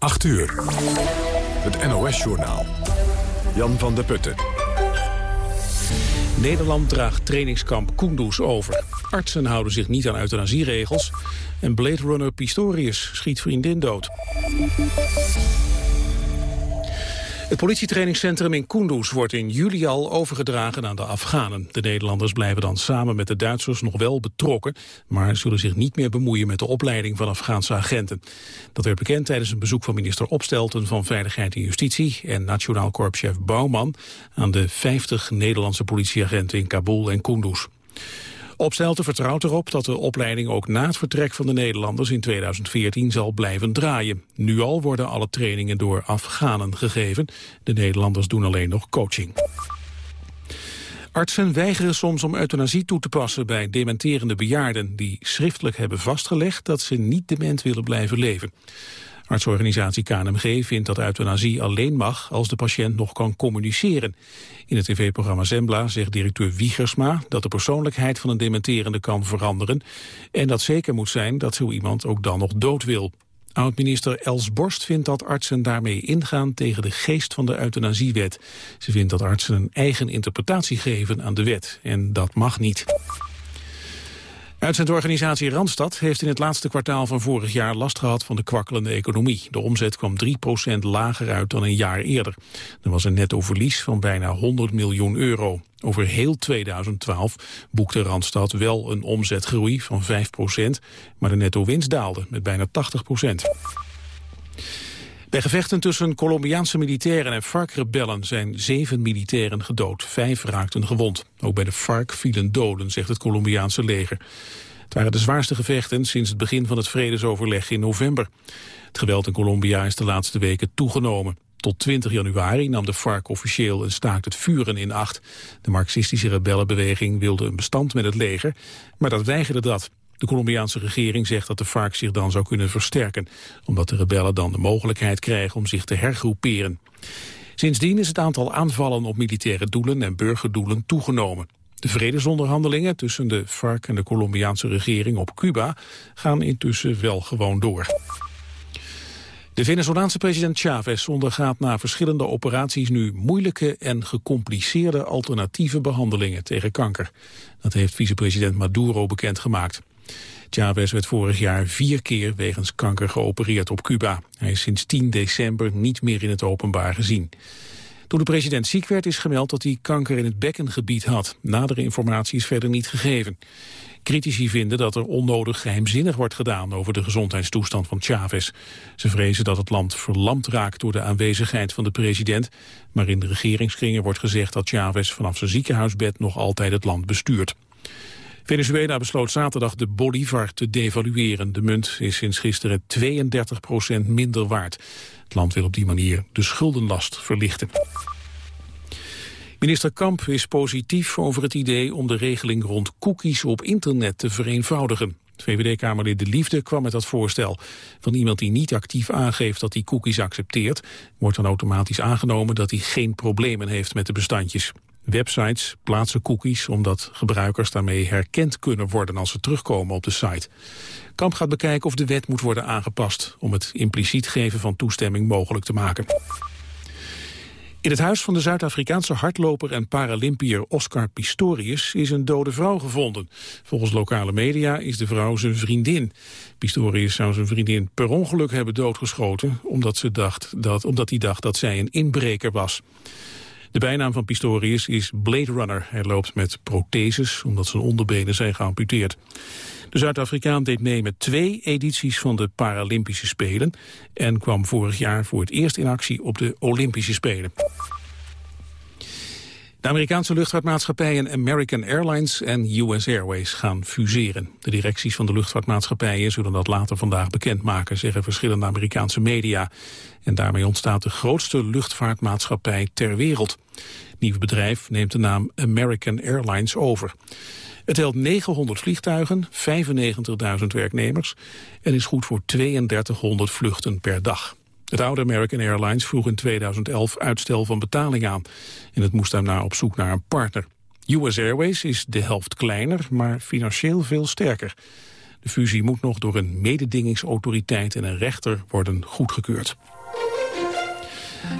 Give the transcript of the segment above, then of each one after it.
8 uur. Het NOS-journaal. Jan van der Putten. Nederland draagt trainingskamp Kunduz over. Artsen houden zich niet aan euthanasieregels. En Blade Runner Pistorius schiet vriendin dood. Het politietrainingscentrum in Kunduz wordt in juli al overgedragen aan de Afghanen. De Nederlanders blijven dan samen met de Duitsers nog wel betrokken, maar zullen zich niet meer bemoeien met de opleiding van Afghaanse agenten. Dat werd bekend tijdens een bezoek van minister Opstelten van Veiligheid en Justitie en Nationaal Korpschef Bouwman aan de 50 Nederlandse politieagenten in Kabul en Kunduz. Opstelten vertrouwt erop dat de opleiding ook na het vertrek van de Nederlanders in 2014 zal blijven draaien. Nu al worden alle trainingen door Afghanen gegeven. De Nederlanders doen alleen nog coaching. Artsen weigeren soms om euthanasie toe te passen bij dementerende bejaarden die schriftelijk hebben vastgelegd dat ze niet dement willen blijven leven. Artsorganisatie KNMG vindt dat euthanasie alleen mag als de patiënt nog kan communiceren. In het tv-programma Zembla zegt directeur Wiegersma dat de persoonlijkheid van een dementerende kan veranderen en dat zeker moet zijn dat zo iemand ook dan nog dood wil. Oud-minister Els Borst vindt dat artsen daarmee ingaan tegen de geest van de euthanasiewet. Ze vindt dat artsen een eigen interpretatie geven aan de wet en dat mag niet. Uitzendorganisatie Randstad heeft in het laatste kwartaal van vorig jaar last gehad van de kwakkelende economie. De omzet kwam 3% lager uit dan een jaar eerder. Er was een netto verlies van bijna 100 miljoen euro. Over heel 2012 boekte Randstad wel een omzetgroei van 5%, maar de netto winst daalde met bijna 80%. Bij gevechten tussen Colombiaanse militairen en FARC-rebellen zijn zeven militairen gedood. Vijf raakten gewond. Ook bij de FARC vielen doden, zegt het Colombiaanse leger. Het waren de zwaarste gevechten sinds het begin van het vredesoverleg in november. Het geweld in Colombia is de laatste weken toegenomen. Tot 20 januari nam de FARC officieel een staakt het vuren in acht. De marxistische rebellenbeweging wilde een bestand met het leger, maar dat weigerde dat. De Colombiaanse regering zegt dat de FARC zich dan zou kunnen versterken, omdat de rebellen dan de mogelijkheid krijgen om zich te hergroeperen. Sindsdien is het aantal aanvallen op militaire doelen en burgerdoelen toegenomen. De vredesonderhandelingen tussen de FARC en de Colombiaanse regering op Cuba gaan intussen wel gewoon door. De Venezolaanse president Chavez ondergaat na verschillende operaties nu moeilijke en gecompliceerde alternatieve behandelingen tegen kanker. Dat heeft vicepresident Maduro bekendgemaakt. Chavez werd vorig jaar vier keer wegens kanker geopereerd op Cuba. Hij is sinds 10 december niet meer in het openbaar gezien. Toen de president ziek werd is gemeld dat hij kanker in het bekkengebied had. Nadere informatie is verder niet gegeven. Critici vinden dat er onnodig geheimzinnig wordt gedaan over de gezondheidstoestand van Chavez. Ze vrezen dat het land verlamd raakt door de aanwezigheid van de president. Maar in de regeringskringen wordt gezegd dat Chavez vanaf zijn ziekenhuisbed nog altijd het land bestuurt. Venezuela besloot zaterdag de bolivar te devalueren. De munt is sinds gisteren 32 procent minder waard. Het land wil op die manier de schuldenlast verlichten. Minister Kamp is positief over het idee om de regeling rond cookies op internet te vereenvoudigen. VVD-Kamerlid De Liefde kwam met dat voorstel. Van iemand die niet actief aangeeft dat hij cookies accepteert... wordt dan automatisch aangenomen dat hij geen problemen heeft met de bestandjes. Websites plaatsen cookies omdat gebruikers daarmee herkend kunnen worden als ze terugkomen op de site. Kamp gaat bekijken of de wet moet worden aangepast om het impliciet geven van toestemming mogelijk te maken. In het huis van de Zuid-Afrikaanse hardloper en Paralympier Oscar Pistorius is een dode vrouw gevonden. Volgens lokale media is de vrouw zijn vriendin. Pistorius zou zijn vriendin per ongeluk hebben doodgeschoten omdat, ze dacht dat, omdat hij dacht dat zij een inbreker was. De bijnaam van Pistorius is Blade Runner. Hij loopt met protheses omdat zijn onderbenen zijn geamputeerd. De Zuid-Afrikaan deed mee met twee edities van de Paralympische Spelen... en kwam vorig jaar voor het eerst in actie op de Olympische Spelen. De Amerikaanse luchtvaartmaatschappijen American Airlines en US Airways gaan fuseren. De directies van de luchtvaartmaatschappijen zullen dat later vandaag bekendmaken, zeggen verschillende Amerikaanse media. En daarmee ontstaat de grootste luchtvaartmaatschappij ter wereld. Het nieuwe bedrijf neemt de naam American Airlines over. Het telt 900 vliegtuigen, 95.000 werknemers en is goed voor 3200 vluchten per dag. Het oude American Airlines vroeg in 2011 uitstel van betaling aan. En het moest daarna op zoek naar een partner. US Airways is de helft kleiner, maar financieel veel sterker. De fusie moet nog door een mededingingsautoriteit en een rechter worden goedgekeurd.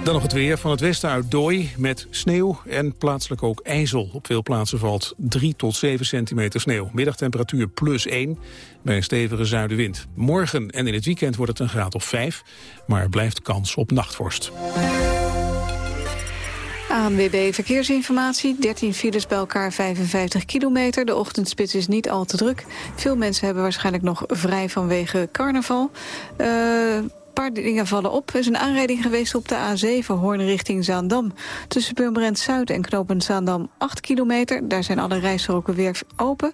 Dan nog het weer. Van het westen uit dooi met sneeuw en plaatselijk ook ijzel. Op veel plaatsen valt 3 tot 7 centimeter sneeuw. Middagtemperatuur plus 1 bij een stevige zuidenwind. Morgen en in het weekend wordt het een graad of 5, maar er blijft kans op nachtvorst. ANWB Verkeersinformatie, 13 files bij elkaar 55 kilometer. De ochtendspits is niet al te druk. Veel mensen hebben waarschijnlijk nog vrij vanwege carnaval. Uh, paar dingen vallen op. Er is een aanrijding geweest op de A7 Hoorn richting Zaandam. Tussen Purmerend Zuid en Knopend Zaandam 8 kilometer. Daar zijn alle rijstroken weer open.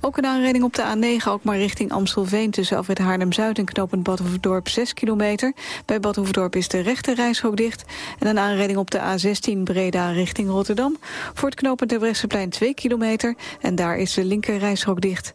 Ook een aanrijding op de A9 ook maar richting Amstelveen... tussen Alfred Haarlem-Zuid en Knopend Badhoevedorp 6 kilometer. Bij Badhoevedorp is de rechte rijstrook dicht. En een aanrijding op de A16 Breda richting Rotterdam. Voor het knooppunt Terbrechtseplein 2 kilometer. En daar is de linker rijstrook dicht.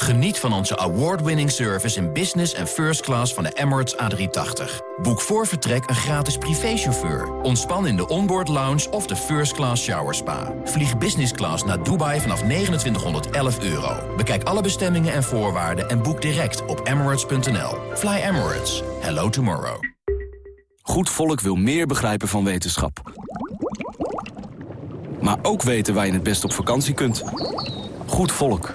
Geniet van onze award-winning service in business en first class van de Emirates A380. Boek voor vertrek een gratis privéchauffeur. Ontspan in de onboard lounge of de first class shower spa. Vlieg business class naar Dubai vanaf 2911 euro. Bekijk alle bestemmingen en voorwaarden en boek direct op emirates.nl. Fly Emirates. Hello tomorrow. Goed volk wil meer begrijpen van wetenschap. Maar ook weten waar je het best op vakantie kunt. Goed volk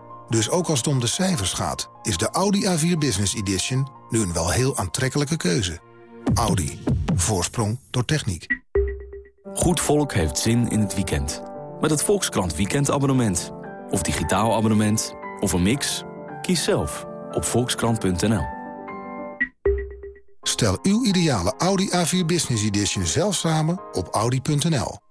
Dus ook als het om de cijfers gaat, is de Audi A4 Business Edition nu een wel heel aantrekkelijke keuze. Audi. Voorsprong door techniek. Goed volk heeft zin in het weekend. Met het Volkskrant weekendabonnement. Of digitaal abonnement. Of een mix. Kies zelf op volkskrant.nl. Stel uw ideale Audi A4 Business Edition zelf samen op audi.nl.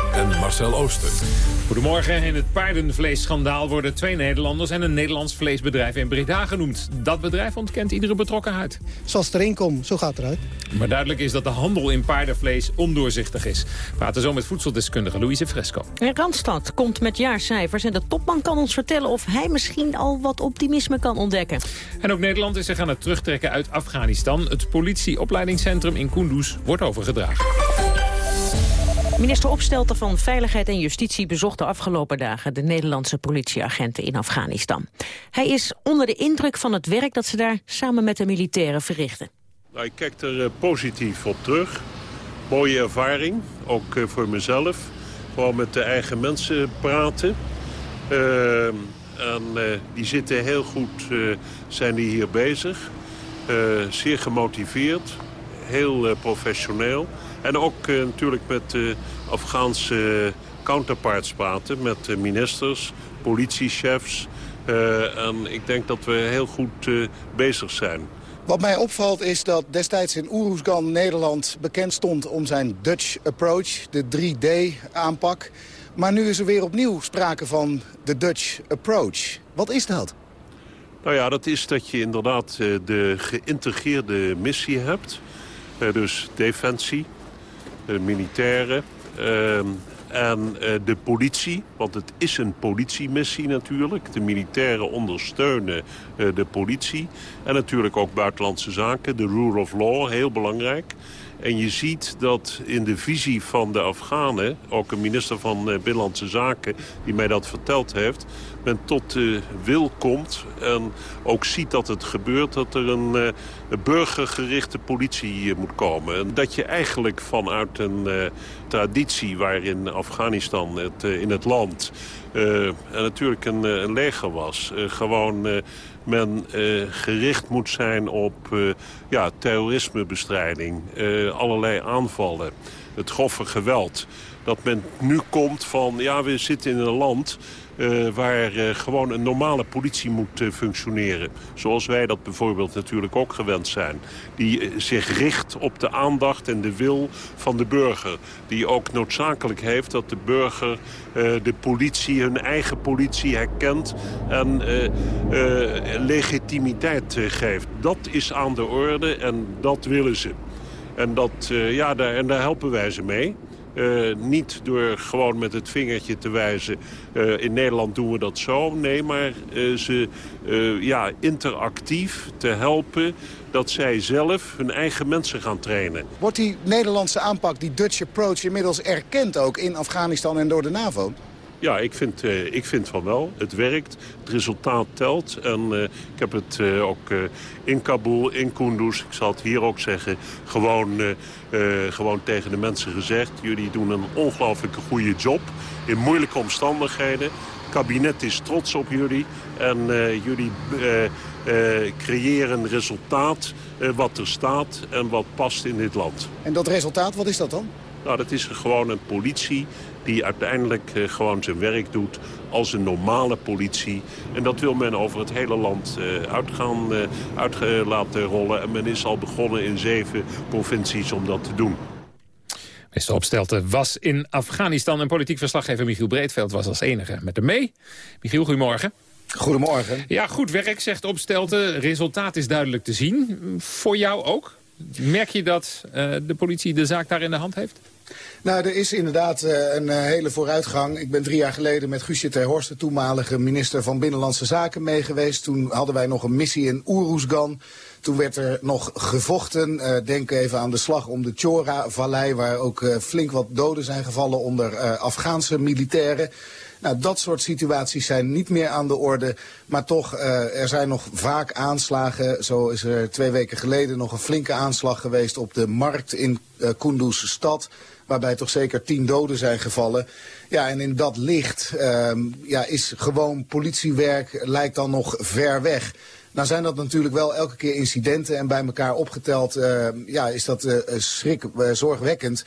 en Marcel Ooster. Goedemorgen. In het paardenvleesschandaal worden twee Nederlanders... en een Nederlands vleesbedrijf in Breda genoemd. Dat bedrijf ontkent iedere betrokkenheid. Zoals het erin komt, zo gaat het eruit. Maar duidelijk is dat de handel in paardenvlees ondoorzichtig is. We praten zo met voedseldeskundige Louise Fresco. En Randstad komt met jaarcijfers en de topman kan ons vertellen... of hij misschien al wat optimisme kan ontdekken. En ook Nederland is zich aan het terugtrekken uit Afghanistan. Het politieopleidingscentrum in Kunduz wordt overgedragen. Minister Opstelten van Veiligheid en Justitie bezocht de afgelopen dagen de Nederlandse politieagenten in Afghanistan. Hij is onder de indruk van het werk dat ze daar samen met de militairen verrichten. Nou, ik kijk er eh, positief op terug. Mooie ervaring, ook eh, voor mezelf. Gewoon met de eigen mensen praten. Uh, en die zitten heel goed, zijn die hier bezig. zeer gemotiveerd, heel professioneel. En ook uh, natuurlijk met uh, Afghaanse counterparts praten. Met uh, ministers, politiechefs. en ik denk dat we heel goed bezig zijn. Wat mij opvalt is dat destijds in Oeroesgan Nederland bekend stond om zijn Dutch approach, de 3D-aanpak. Maar nu is er weer opnieuw sprake van de Dutch approach. Wat is dat? Nou ja, dat is dat je inderdaad de geïntegreerde missie hebt. dus defensie, de militairen ehm, en eh, de politie. Want het is een politiemissie natuurlijk. De militairen ondersteunen eh, de politie. En natuurlijk ook buitenlandse zaken, de rule of law, heel belangrijk. En je ziet dat in de visie van de Afghanen... ook een minister van eh, Binnenlandse Zaken die mij dat verteld heeft... men tot de wil komt en ook ziet dat het gebeurt... dat er een, uh, burgergerichte politie moet komen. En dat je eigenlijk vanuit een uh, traditie waarin Afghanistan het, in het land... natuurlijk een, een leger was, gewoon men gericht moet zijn op ja, terrorismebestrijding, allerlei aanvallen, het grove geweld. Dat men nu komt van, ja, we zitten in een land uh, waar uh, gewoon een normale politie moet uh, functioneren. Zoals wij dat bijvoorbeeld natuurlijk ook gewend zijn. Die zich richt op de aandacht en de wil van de burger. Die ook noodzakelijk heeft dat de burger de politie, hun eigen politie herkent en legitimiteit geeft. Dat is aan de orde en dat willen ze. En, dat, ja, daar, en daar helpen wij ze mee. Uh, niet door gewoon met het vingertje te wijzen... Uh, in Nederland doen we dat zo. Nee, maar uh, ze ja, interactief te helpen dat zij zelf hun eigen mensen gaan trainen. Wordt die Nederlandse aanpak, die Dutch approach... inmiddels erkend ook in Afghanistan en door de NAVO? Ja, ik vind, uh, ik vind van wel. Het werkt, het resultaat telt. En uh, ik heb het uh, ook in Kabul, in Kunduz, ik zal het hier ook zeggen... gewoon, gewoon tegen de mensen gezegd. Jullie doen een ongelooflijke goede job in moeilijke omstandigheden. Het kabinet is trots op jullie. En jullie creëren een resultaat wat er staat en wat past in dit land. En dat resultaat, wat is dat dan? Nou, dat is gewoon een politie die uiteindelijk uh, gewoon zijn werk doet als een normale politie. En dat wil men over het hele land uh, uit gaan uh, uit, laten rollen. En men is al begonnen in zeven provincies om dat te doen. Minister Opstelten was in Afghanistan en politiek verslaggever Michiel Breedveld was als enige met hem mee. Michiel, goedemorgen. Goedemorgen. Ja, goed werk, zegt Opstelten. Resultaat is duidelijk te zien. Voor jou ook? Merk je dat uh, de politie de zaak daar in de hand heeft? Nou, er is inderdaad uh, een uh, hele vooruitgang. Ik ben drie jaar geleden met Guusje ter Horst, de toenmalige minister van Binnenlandse Zaken, meegeweest. Toen hadden wij nog een missie in Oeroesgan. Toen werd er nog gevochten. Uh, denk even aan de slag om de Chora-vallei, waar ook flink wat doden zijn gevallen onder Afghaanse militairen. Nou, dat soort situaties zijn niet meer aan de orde. Maar toch, er zijn nog vaak aanslagen. Zo is er twee weken geleden nog een flinke aanslag geweest op de markt in Kunduz stad. Waarbij toch zeker tien doden zijn gevallen. Ja, en in dat licht uh, ja, is gewoon politiewerk lijkt dan nog ver weg. Nou zijn dat natuurlijk wel elke keer incidenten en bij elkaar opgeteld uh, ja, is dat uh, schrik, uh, zorgwekkend.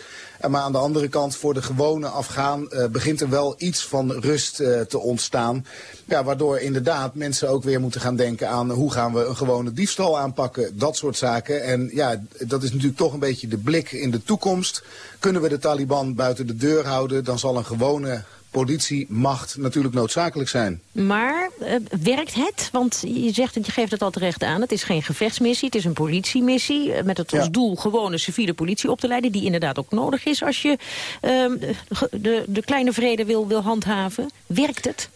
maar aan de andere kant voor de gewone Afghaan begint er wel iets van rust te ontstaan. Ja, waardoor inderdaad mensen ook weer moeten gaan denken aan hoe gaan we een gewone diefstal aanpakken. Dat soort zaken. En ja, dat is natuurlijk toch een beetje de blik in de toekomst. Kunnen we de Taliban buiten de deur houden, dan zal een gewone politiemacht natuurlijk noodzakelijk zijn. Maar uh, werkt het? Want je zegt dat je geeft het al terecht aan. Het is geen gevechtsmissie, het is een politiemissie. Uh, met het als ja. doel gewone civiele politie op te leiden. Die inderdaad ook nodig is als je uh, de, de kleine vrede wil, wil handhaven. Werkt het?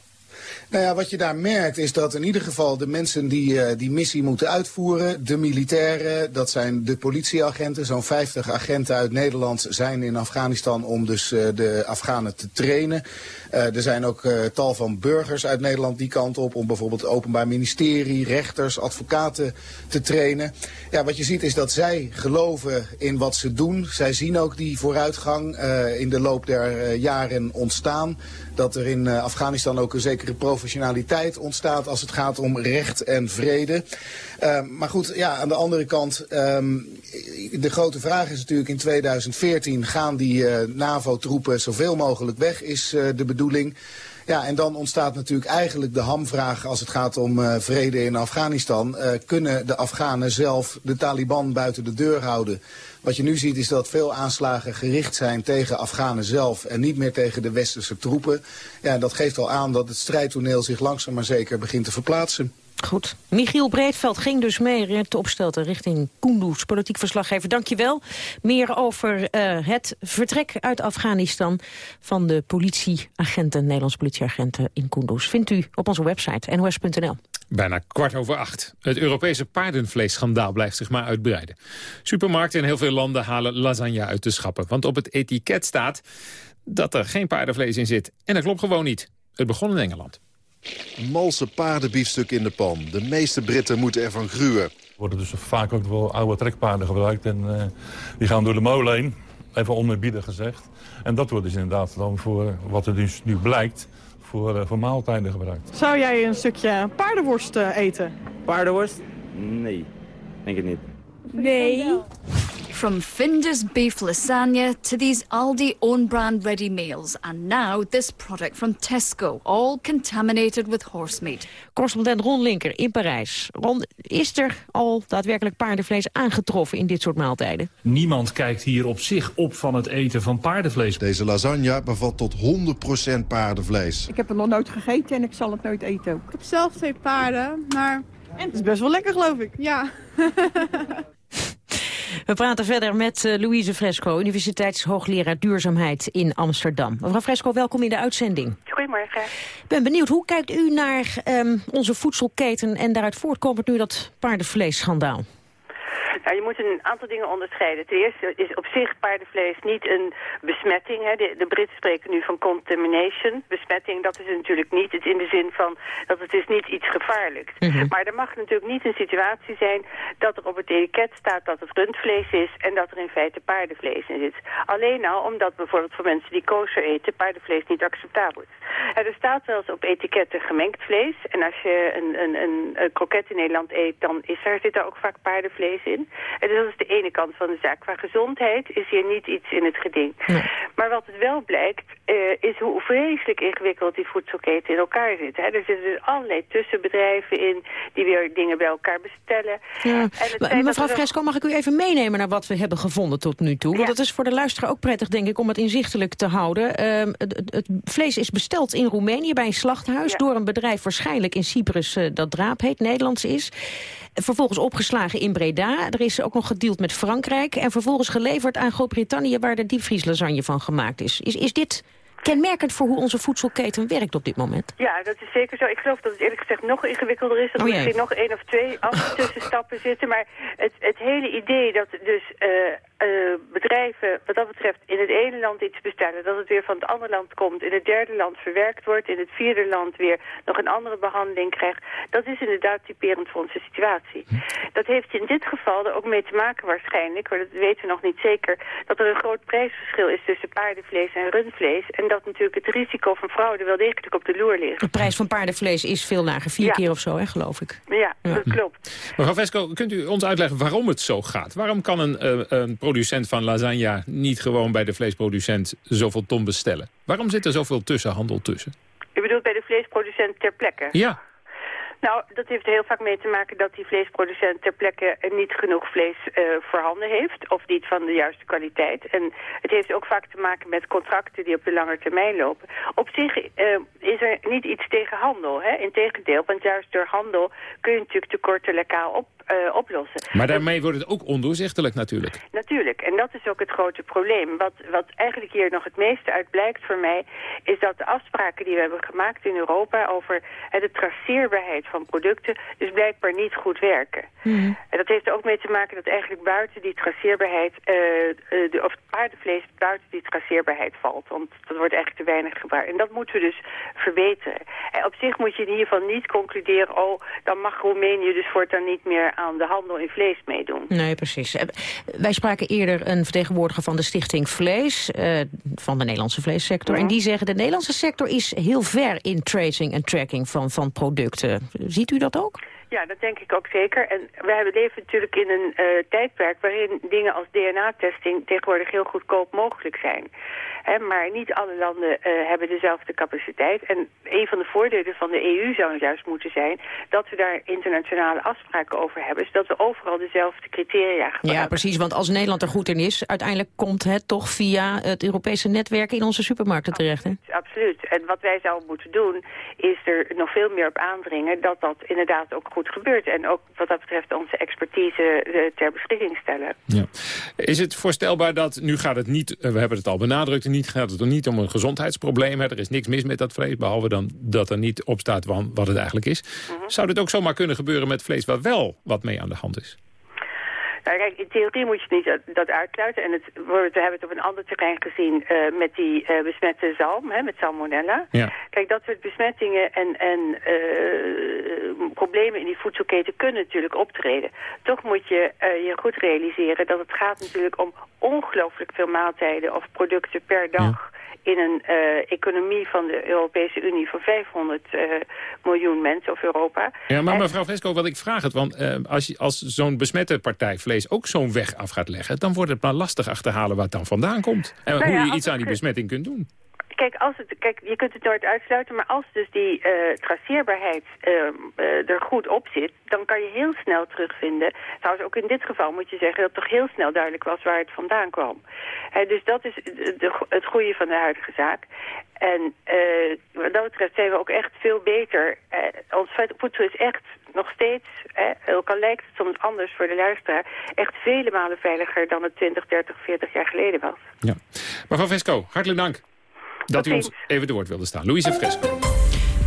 Nou ja, wat je daar merkt is dat in ieder geval de mensen die uh, die missie moeten uitvoeren, de militairen, dat zijn de politieagenten, zo'n 50 agenten uit Nederland zijn in Afghanistan om dus uh, de Afghanen te trainen. Uh, er zijn ook tal van burgers uit Nederland die kant op om bijvoorbeeld het openbaar ministerie, rechters, advocaten te trainen. Ja, wat je ziet is dat zij geloven in wat ze doen. Zij zien ook die vooruitgang in de loop der jaren ontstaan. Dat er in Afghanistan ook een zekere professionaliteit ontstaat als het gaat om recht en vrede. Uh, maar goed, ja, aan de andere kant, um, de grote vraag is natuurlijk in 2014... gaan die uh, NAVO-troepen zoveel mogelijk weg, is uh, de bedoeling... Ja, en dan ontstaat natuurlijk eigenlijk de hamvraag als het gaat om vrede in Afghanistan. Kunnen de Afghanen zelf de Taliban buiten de deur houden? Wat je nu ziet is dat veel aanslagen gericht zijn tegen Afghanen zelf en niet meer tegen de westerse troepen. Ja, dat geeft al aan dat het strijdtoneel zich langzaam maar zeker begint te verplaatsen. Goed. Michiel Breedveld ging dus mee te opstelten richting Kunduz. Politiek verslaggever, dankjewel. Meer over uh, het vertrek uit Afghanistan van de politieagenten, Nederlandse politieagenten in Kunduz. Vindt u op onze website nos.nl. Bijna kwart over acht. Het Europese paardenvleesschandaal blijft zich maar uitbreiden. Supermarkten in heel veel landen halen lasagne uit de schappen. Want op het etiket staat dat er geen paardenvlees in zit. En dat klopt gewoon niet. Het begon in Engeland. Malse paardenbiefstuk in de pan. De meeste Britten moeten ervan gruwen. Er worden dus vaak ook wel oude trekpaarden gebruikt. En uh, die gaan door de molen heen. Even onerbiedig gezegd. En dat wordt dus inderdaad dan voor wat er dus nu blijkt... voor, uh, voor maaltijden gebruikt. Zou jij een stukje paardenworst uh, eten? Paardenworst? Nee, denk het niet. Nee. From Finder's beef lasagna to these Aldi own-brand ready meals. And now this product from Tesco, all contaminated with horse meat. Correspondent Ron Linker in Parijs. Ron, is er al daadwerkelijk paardenvlees aangetroffen in dit soort maaltijden? Niemand kijkt hier op zich op van het eten van paardenvlees. Deze lasagne bevat tot 100% paardenvlees. Ik heb het nog nooit gegeten en ik zal het nooit eten ook. Ik heb zelf twee paarden, maar... En het is best wel lekker, geloof ik. Ja. We praten verder met uh, Louise Fresco, universiteitshoogleraar duurzaamheid in Amsterdam. Mevrouw Fresco, welkom in de uitzending. Goedemorgen. Ik ben benieuwd, hoe kijkt u naar um, onze voedselketen en daaruit voortkomend nu dat paardenvleesschandaal? Nou, je moet een aantal dingen onderscheiden. Ten eerste is op zich paardenvlees niet een besmetting. Hè. De, de Britten spreken nu van contamination. Besmetting, dat is het natuurlijk niet. Het in de zin van dat het is niet iets gevaarlijks. Mm Maar er mag natuurlijk niet een situatie zijn dat er op het etiket staat dat het rundvlees is en dat er in feite paardenvlees in zit. Alleen al omdat bijvoorbeeld voor mensen die kosher eten paardenvlees niet acceptabel is. er staat wel eens op etiketten gemengd vlees. En als je een, een, een, een kroket in Nederland eet, dan is er, zit daar ook vaak paardenvlees in. En dus dat is de ene kant van de zaak. Qua gezondheid is hier niet iets in het geding. Maar wat het wel blijkt, uh, is hoe vreselijk ingewikkeld die voedselketen in elkaar zit. Hè. Er zitten dus allerlei tussenbedrijven in die weer dingen bij elkaar bestellen. Ja. En mevrouw Fresco, mag ik u even meenemen naar wat we hebben gevonden tot nu toe? Want het is voor de luisteraar ook prettig, denk ik, om het inzichtelijk te houden. Uh, het, het, vlees is besteld in Roemenië bij een slachthuis... door een bedrijf waarschijnlijk in Cyprus uh, dat Draap heet, Nederlands is. Vervolgens opgeslagen in Breda. Er is ook nog gedeeld met Frankrijk. En vervolgens geleverd aan Groot-Brittannië... waar de diepvrieslasagne van gemaakt is. Is, is dit kenmerkend voor hoe onze voedselketen werkt op dit moment? Ja, dat is zeker zo. Ik geloof dat het eerlijk gezegd nog ingewikkelder is. Dat er oh, misschien nog één of twee tussenstappen zitten. Maar het, het hele idee dat dus uh, uh, bedrijven wat dat betreft in het ene land iets bestellen... dat het weer van het andere land komt, in het derde land verwerkt wordt... in het vierde land weer nog een andere behandeling krijgt... dat is inderdaad typerend voor onze situatie. Hm. Dat heeft in dit geval er ook mee te maken waarschijnlijk... maar dat weten we nog niet zeker... dat er een groot prijsverschil is tussen paardenvlees en rundvlees... en dat natuurlijk het risico van fraude wel degelijk op de loer ligt. De prijs van paardenvlees is veel lager, vier keer of zo, hè, geloof ik. Ja, dat klopt. Mevrouw Vesco, kunt u ons uitleggen waarom het zo gaat? Waarom kan een, uh, een producent van lasagne niet gewoon bij de vleesproducent zoveel ton bestellen? Waarom zit er zoveel tussenhandel tussen? U bedoelt bij de vleesproducent ter plekke? Ja. Nou, dat heeft heel vaak mee te maken dat die vleesproducent ter plekke niet genoeg vlees uh, voorhanden heeft. Of niet van de juiste kwaliteit. En het heeft ook vaak te maken met contracten die op de lange termijn lopen. Op zich uh, is er niet iets tegen handel. Hè? Integendeel, want juist door handel kun je natuurlijk tekorten lokaal op, uh, oplossen. Maar daarmee wordt het ook ondoorzichtelijk natuurlijk. Natuurlijk, en dat is ook het grote probleem. Wat, wat eigenlijk hier nog het meeste uit blijkt voor mij... is dat de afspraken die we hebben gemaakt in Europa... over de traceerbaarheid van producten... dus blijkbaar niet goed werken. Mm. En dat heeft er ook mee te maken dat eigenlijk buiten die traceerbaarheid... Uh, de, of paardenvlees buiten die traceerbaarheid valt. Want dat wordt eigenlijk te weinig gebruikt. En dat moeten we dus verbeteren. En op zich moet je in ieder geval niet concluderen... oh, dan mag Roemenië dus voortaan niet meer aan de handel in vlees meedoen. Nee, precies. Eh, wij spraken eerder een vertegenwoordiger van de stichting Vlees... Uh, van de Nederlandse vleessector. En die zeggen de Nederlandse sector is heel ver in tracing en tracking van, van producten. Ziet u dat ook? Ja, dat denk ik ook zeker. En we leven natuurlijk in een uh, tijdperk waarin dingen als DNA-testing tegenwoordig heel goedkoop mogelijk zijn. Maar niet alle landen uh, hebben dezelfde capaciteit. En een van de voordelen van de EU zou juist moeten zijn dat we daar internationale afspraken over hebben. Zodat we overal dezelfde criteria gebruiken. Ja, precies. Want als Nederland er goed in is, uiteindelijk komt het toch via het Europese netwerk in onze supermarkten terecht. Hè? Absoluut. En wat wij zouden moeten doen, is er nog veel meer op aandringen dat dat inderdaad ook goed gebeurt. En ook wat dat betreft onze expertise uh, ter beschikking stellen. Ja. Is het voorstelbaar dat, nu gaat het niet, uh, we hebben het al benadrukt, niet, gaat het er niet om een gezondheidsprobleem. Hè? Er is niks mis met dat vlees, behalve dan dat er niet op staat wat het eigenlijk is. Mhm. Zou dit ook zomaar kunnen gebeuren met vlees waar wel wat mee aan de hand is? Nou, kijk, in theorie moet je niet dat uitsluiten. En het, we hebben het op een ander terrein gezien uh, met die uh, besmette zalm, hè, met salmonella. Ja. Kijk, dat soort besmettingen en, en uh, problemen in die voedselketen kunnen natuurlijk optreden. Toch moet je je goed realiseren dat het gaat natuurlijk om ongelooflijk veel maaltijden of producten per dag... Ja in een uh, economie van de Europese Unie van 500 uh, miljoen mensen of Europa. Ja, maar mevrouw Fresco, wat ik vraag het, want uh, als, je, als zo'n besmette partij vlees ook zo'n weg af gaat leggen, dan wordt het maar lastig achterhalen waar het dan vandaan komt. En Nou ja, hoe je iets aan die besmetting kunt doen. Kijk, als het, kijk, je kunt het nooit uitsluiten, maar als dus die eh, traceerbaarheid eh, eh, er goed op zit, dan kan je heel snel terugvinden. Trouwens, ook in dit geval moet je zeggen dat het toch heel snel duidelijk was waar het vandaan kwam. Dus dat is de, het goede van de huidige zaak. En eh, wat dat betreft zijn we ook echt veel beter. Eh, ons voedsel is echt nog steeds, ook al lijkt het soms anders voor de luisteraar, echt vele malen veiliger dan het 20, 30, 40 jaar geleden was. Ja. Mevrouw Fresco, hartelijk dank dat u ons even te woord wilde staan. Louise Fresco.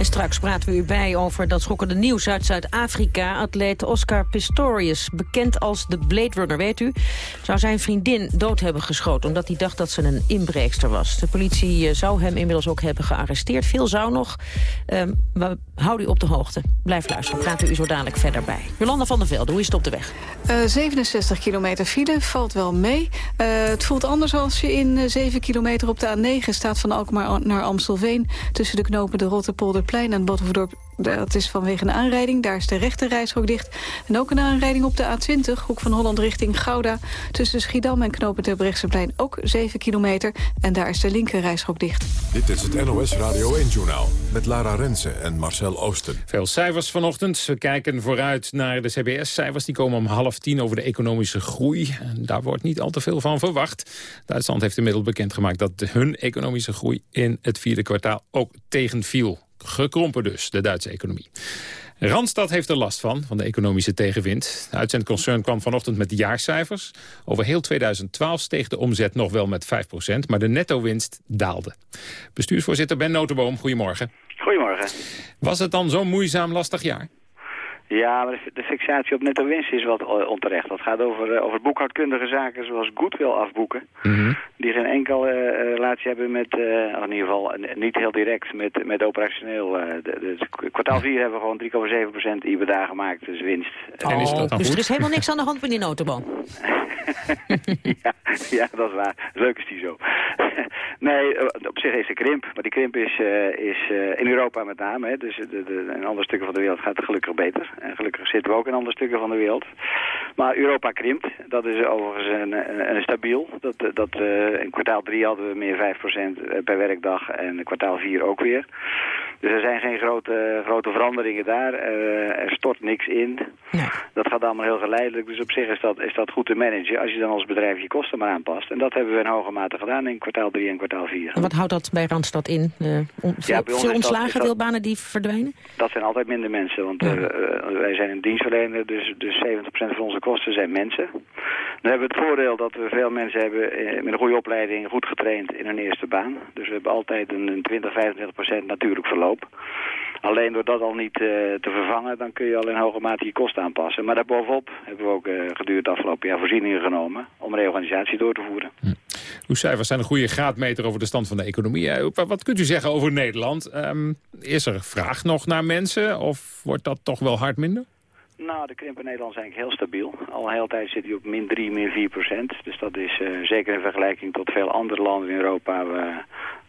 En straks praten we u bij over dat schokkende nieuws uit Zuid-Afrika. Atleet Oscar Pistorius, bekend als de Blade Runner, weet u... zou zijn vriendin dood hebben geschoten omdat hij dacht dat ze een inbreekster was. De politie eh, zou hem inmiddels ook hebben gearresteerd. Veel zou nog. Ehm, we houden u op de hoogte. Blijf luisteren, praten u zo dadelijk verder bij. Jolanda van der Velde, hoe is het op de weg? Eh, 67 kilometer file, valt wel mee. Eh, het voelt anders als je in eh, 7 kilometer op de A9 staat van Alkmaar naar Amstelveen. Tussen de knopen de Rotterpolderplein en Badhoevedorp. Dat is vanwege een aanrijding, daar is de rechte reishok dicht. En ook een aanrijding op de A20, hoek van Holland richting Gouda. Tussen Schiedam en knopen Terbrechtseplein ook 7 kilometer. En daar is de linker reishok dicht. Dit is het NOS Radio 1-journaal met Lara Rensen en Marcel Oosten. Veel cijfers vanochtend. We kijken vooruit naar de CBS-cijfers. Die komen om half tien over de economische groei. En daar wordt niet al te veel van verwacht. Duitsland heeft inmiddels bekendgemaakt dat hun economische groei in het vierde kwartaal ook tegenviel. Gekrompen dus, de Duitse economie. Randstad heeft er last van, van de economische tegenwind. De uitzendconcern kwam vanochtend met de jaarcijfers. Over heel 2012 steeg de omzet nog wel met 5% maar de netto-winst daalde. Bestuursvoorzitter Ben Notenboom, goedemorgen. Goedemorgen. Was het dan zo'n moeizaam lastig jaar? Ja, maar de- fixatie op netto winst is wat eh, onterecht. Dat gaat over, eh, over boekhoudkundige zaken zoals goodwill afboeken. Die geen enkele eh, relatie hebben met, eh, in ieder geval niet heel direct, met, met operationeel. eh, de, de- kwartaal 4 hebben we gewoon 3,7% IBDA gemaakt, dus winst. Oh, dus er is helemaal niks aan de hand met die notenboom. ja, ja, dat is waar. Leuk is die zo. nee, op zich is de krimp. Maar die krimp is, eh, is eh, in Europa met name. Hè, dus de, de, in andere stukken van de wereld gaat het gelukkig beter. En gelukkig zitten we ook in andere stukken van de wereld. Maar Europa krimpt. Dat is overigens een, een, een stabiel. Dat, dat, eh, in kwartaal 3 hadden we meer 5% per werkdag. En in kwartaal 4 ook weer. Dus er zijn geen grote, grote veranderingen daar. Eh, er stort niks in. Dat gaat allemaal heel geleidelijk. Dus op zich is dat, is dat goed te managen. Als je dan als bedrijf je kosten maar aanpast. En dat hebben we in hoge mate gedaan in kwartaal 3 en kwartaal 4. En wat houdt dat bij Randstad in? Eh, on- veel bij ontslagen, dat- veel banen die verdwijnen? Dat zijn altijd minder mensen, want eh, eh, wij zijn een dienstverlener, dus, dus 70% van onze kosten zijn mensen. Dan hebben we het voordeel dat we veel mensen hebben eh, met een goede opleiding, goed getraind in hun eerste baan. Dus we hebben altijd een, een 20, 25% natuurlijk verloop. Alleen door dat al niet eh, te vervangen, dan kun je al in hoge mate je kosten aanpassen. Maar daarbovenop hebben we ook eh, gedurende het afgelopen jaar voorzieningen genomen om reorganisatie door te voeren. Uw cijfers zijn een goede graadmeter over de stand van de economie. Eh, Wat, kunt u zeggen over Nederland? Ehm, is er vraag nog naar mensen of wordt dat toch wel hard minder? Nou, de krimp in Nederland is eigenlijk heel stabiel. Al een hele tijd zit hij op min 3, min 4 procent. Dus dat is zeker in vergelijking tot veel andere landen in Europa... eh,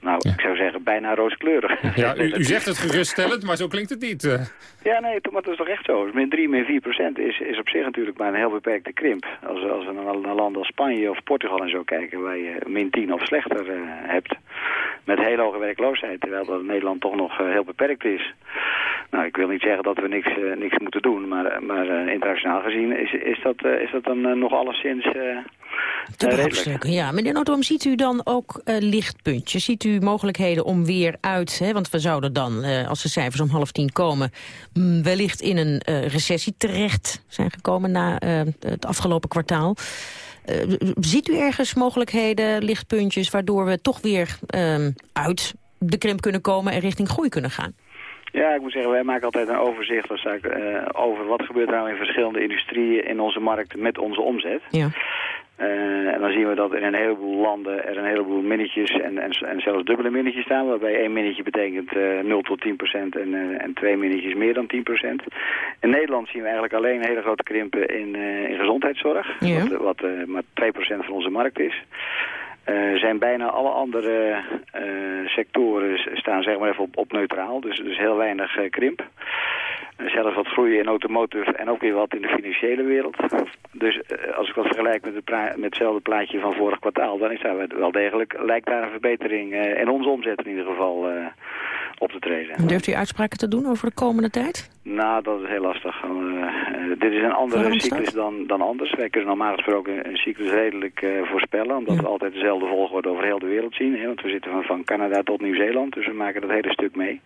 nou, ik zou zeggen, bijna rooskleurig. Ja, u, u zegt het geruststellend, maar zo klinkt het niet. eh. Ja, nee, maar dat is toch echt zo. Min 3, min 4 procent is, is op zich natuurlijk maar een heel beperkte krimp. Als, als we naar, naar landen als Spanje of Portugal en zo kijken... waar je min 10 of slechter eh, hebt... met heel hoge werkloosheid... terwijl dat in Nederland toch nog eh, heel beperkt is. Nou, ik wil niet zeggen dat we niks, niks moeten doen... maar, maar internationaal gezien is, is, dat, is dat dan nog alleszins... eh, Te ja. Meneer Noordboom, ziet u dan ook eh, lichtpuntjes? Ziet u mogelijkheden om weer uit, hè, want we zouden dan, eh, als de cijfers om half tien komen... mm, wellicht in een eh, recessie terecht zijn gekomen na eh, het afgelopen kwartaal. Eh, ziet u ergens mogelijkheden, lichtpuntjes... waardoor we toch weer eh, uit de krimp kunnen komen en richting groei kunnen gaan? Ja, ik moet zeggen, wij maken altijd een overzicht als eh, over wat gebeurt er nou in verschillende industrieën in onze markt met onze omzet. Ja. Eh, en dan zien we dat in een heleboel landen er een heleboel minnetjes en, en, en zelfs dubbele minnetjes staan. Waarbij één minnetje betekent eh 0 tot 10 procent en, eh, en twee minnetjes meer dan 10 procent. In Nederland zien we eigenlijk alleen hele grote krimpen in, eh, in gezondheidszorg. Ja. Wat, wat eh, maar 2 procent van onze markt is. eh, zijn bijna alle andere eh, sectoren staan zeg maar even op, op neutraal. Dus, dus heel weinig eh, krimp. Zelfs wat groeien in automotive en ook weer wat in de financiële wereld. Dus als ik dat vergelijk met, het met hetzelfde plaatje van vorig kwartaal... dan is daar wel degelijk, lijkt daar een verbetering in onze omzet in ieder geval op te treden. Durft u uitspraken te doen over de komende tijd? Nou, dat is heel lastig. dit is een andere cyclus dan, dan anders. Wij kunnen normaal gesproken een cyclus redelijk voorspellen... omdat we altijd dezelfde volgorde over heel de wereld zien. Hè? Want we zitten van, van Canada tot Nieuw-Zeeland, dus we maken dat hele stuk mee.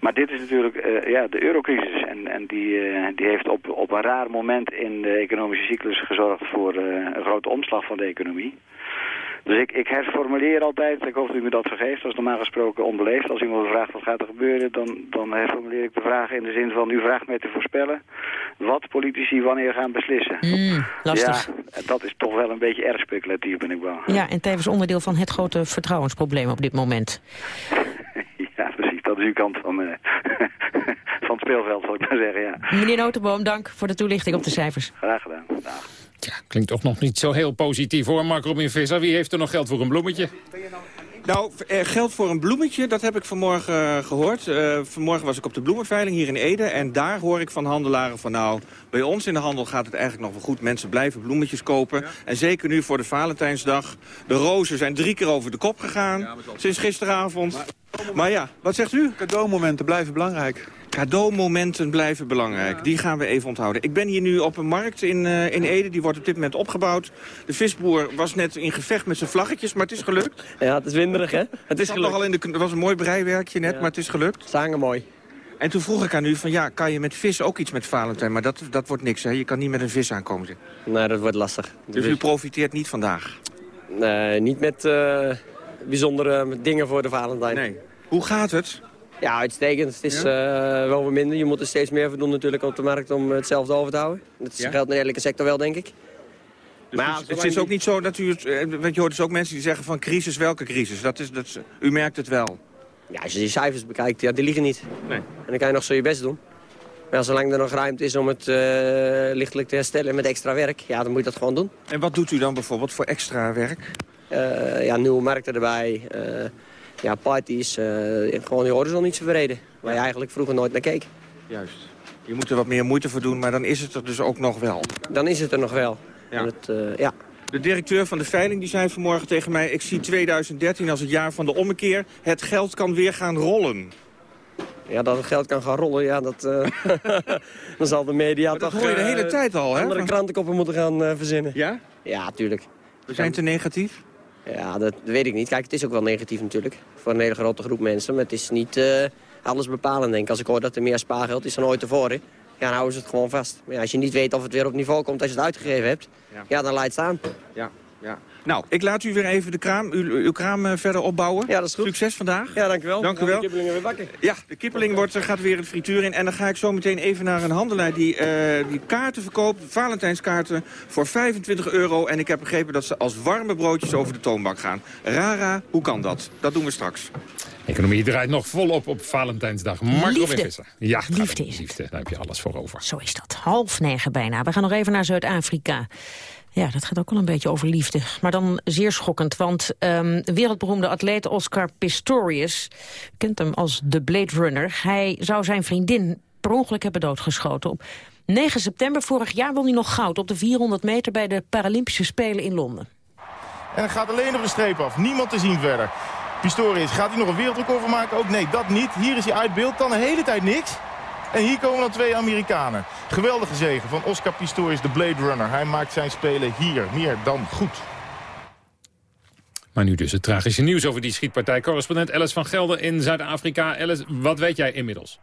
Maar dit is natuurlijk uh, ja, de eurocrisis. En, en die, uh, die heeft op, op een raar moment in de economische cyclus gezorgd voor uh, een grote omslag van de economie. Dus ik, ik herformuleer altijd, ik hoop dat u me dat vergeeft, dat is normaal gesproken onbeleefd. Als iemand vraagt wat gaat er gebeuren, dan, dan herformuleer ik de vraag in de zin van, u vraagt mij te voorspellen wat politici wanneer gaan beslissen. Mm, lastig. Ja, dat is toch wel een beetje erg speculatief, ben ik bang. Ja, en tevens onderdeel van het grote vertrouwensprobleem op dit moment. Is uw kant van, uh, van het speelveld, zal ik maar zeggen, ja. Meneer Notenboom, dank voor de toelichting op de cijfers. Graag gedaan. Dag. Ja, klinkt toch nog niet zo heel positief hoor, Mark Robin Visser. Wie heeft er nog geld voor een bloemetje? Nou, eh, geld voor een bloemetje, dat heb ik vanmorgen eh, gehoord. Uh, vanmorgen was ik op de bloemenveiling hier in Ede. En daar hoor ik van handelaren van nou, bij ons in de handel gaat het eigenlijk nog wel goed. Mensen blijven bloemetjes kopen. En zeker nu voor de Valentijnsdag. De rozen zijn drie keer over de kop gegaan sinds gisteravond. Maar ja, wat zegt u? Cadeaumomenten blijven belangrijk. Cadeaumomenten blijven belangrijk. Die gaan we even onthouden. Ik ben hier nu op een markt in, uh, in Ede. Die wordt op dit moment opgebouwd. De visboer was net in gevecht met zijn vlaggetjes, maar het is gelukt. Ja, het is winderig, hè? Het is gelukt. Al in de, het was een mooi breiwerkje net, maar het is gelukt. Zagen mooi. En toen vroeg ik aan u van ja, kan je met vis ook iets met Valentijn? Maar dat, dat wordt niks, hè? Je kan niet met een vis aankomen. Nee, dat wordt lastig. Dus u profiteert niet vandaag? Nee, niet met uh, bijzondere dingen voor de Valentijn. Nee. Hoe gaat het? Ja, uitstekend. Het is ja? uh, wel wat minder. Je moet er steeds meer voor doen natuurlijk op de markt om hetzelfde over te houden. Dat ja? geldt in de eerlijke sector wel, denk ik. Dus maar het, het is ook niet zo dat u... Want je hoort dus ook mensen die zeggen van crisis, welke crisis? Dat is, dat, u merkt het wel. Ja, als je die cijfers bekijkt, ja, die liegen niet. Nee. En dan kan je nog zo je best doen. Maar zolang er nog ruimte is om het uh, lichtelijk te herstellen met extra werk, ja, dan moet je dat gewoon doen. En wat doet u dan bijvoorbeeld voor extra werk? Uh, ja, nieuwe markten erbij. Uh, ja, parties, gewoon die horizon niet zo verreden. Waar je eigenlijk vroeger nooit naar keek. Juist. Je moet er wat meer moeite voor doen, maar dan is het er dus ook nog wel. Dan is het er nog wel. Ja. Het, ja. De directeur van de veiling die zei vanmorgen tegen mij... ik zie 2013 als het jaar van de ommekeer. Het geld kan weer gaan rollen. Ja, dat het geld kan gaan rollen, ja, dat, uh, dan zal de media maar toch... dat hoor je de hele uh, tijd al, hè? andere krantenkoppen moeten gaan uh, verzinnen. Ja? Ja, tuurlijk. We zijn te negatief? Ja, dat, dat, weet ik niet. Kijk, het is ook wel negatief natuurlijk. Voor een hele grote groep mensen. Maar het is niet alles bepalend, denk ik. Als ik hoor dat er meer spaargeld is dan ooit tevoren... Ja, dan houden ze het gewoon vast. Maar ja, als je niet weet of het weer op niveau komt als je het uitgegeven hebt... Ja, ja dan laat het staan. Ja, ja. Nou, ik laat u weer even de kraam, uw, uw kraam uh, verder opbouwen. Ja, dat is goed. Succes vandaag. Ja, dank u wel. Dank u wel. De kippeling weer bakken. Ja, de kippeling wordt, gaat weer het frituur in. En dan ga ik zo meteen even naar een handelaar die, uh, die kaarten verkoopt. Valentijnskaarten voor 25 euro. En ik heb begrepen dat ze als warme broodjes over de toonbank gaan. Rara, hoe kan dat? Dat doen we straks. Economie draait nog volop op Valentijnsdag. Mark Liefde. Ja, liefde is liefde. Daar heb je alles voor over. Zo is dat. Half negen bijna. We gaan nog even naar Zuid-Afrika. Ja, dat gaat ook wel een beetje over liefde. Maar dan zeer schokkend, want um, wereldberoemde atleet Oscar Pistorius... kent hem als de Blade Runner. Hij zou zijn vriendin per ongeluk hebben doodgeschoten. Op 9 september vorig jaar won hij nog goud op de 400 meter... bij de Paralympische Spelen in Londen. En hij gaat alleen op de streep af. Niemand te zien verder. Pistorius, gaat hij nog een wereldrecord van maken? Ook nee, dat niet. Hier is hij uit beeld, dan de hele tijd niks. En hier komen dan twee Amerikanen. Geweldige zegen van Oscar Pistorius, de Blade Runner. Hij maakt zijn spelen hier meer dan goed. Maar nu dus het tragische nieuws over die schietpartij. Correspondent Alice van Gelder in Zuid-Afrika. Alice, wat weet jij inmiddels?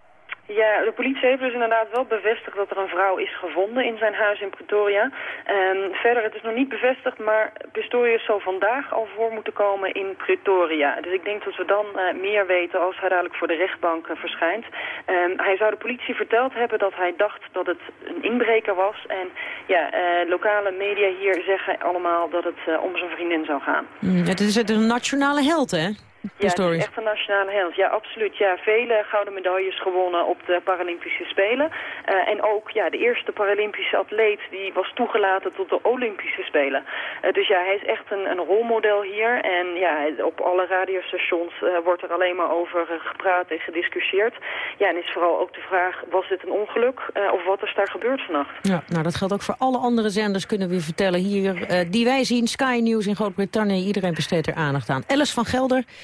Ja, de politie heeft dus inderdaad wel bevestigd dat er een vrouw is gevonden in zijn huis in Pretoria. Um, verder, het is nog niet bevestigd, maar Pistorius zal vandaag al voor moeten komen in Pretoria. Dus ik denk dat we dan uh, meer weten als hij dadelijk voor de rechtbank uh, verschijnt. Um, hij zou de politie verteld hebben dat hij dacht dat het een inbreker was. En ja, uh, lokale media hier zeggen allemaal dat het om zijn vriendin zou gaan. Mm, het is een nationale held, hè? Ja, echt een nationale held. Ja, absoluut. Ja, vele gouden medailles gewonnen op de Paralympische Spelen. Eh, en ook ja, de eerste Paralympische atleet die was toegelaten tot de Olympische Spelen. Eh, dus ja, hij is echt een, een rolmodel hier. En ja, op alle radiostations eh, wordt er alleen maar over gepraat en gediscussieerd. Ja, en is vooral ook de vraag, was dit een ongeluk of wat is daar gebeurd vannacht? Ja, nou dat geldt ook voor alle andere zenders, kunnen we vertellen hier. die wij zien, Sky News in Groot-Brittannië, iedereen besteedt er aandacht aan. Alice van Gelder,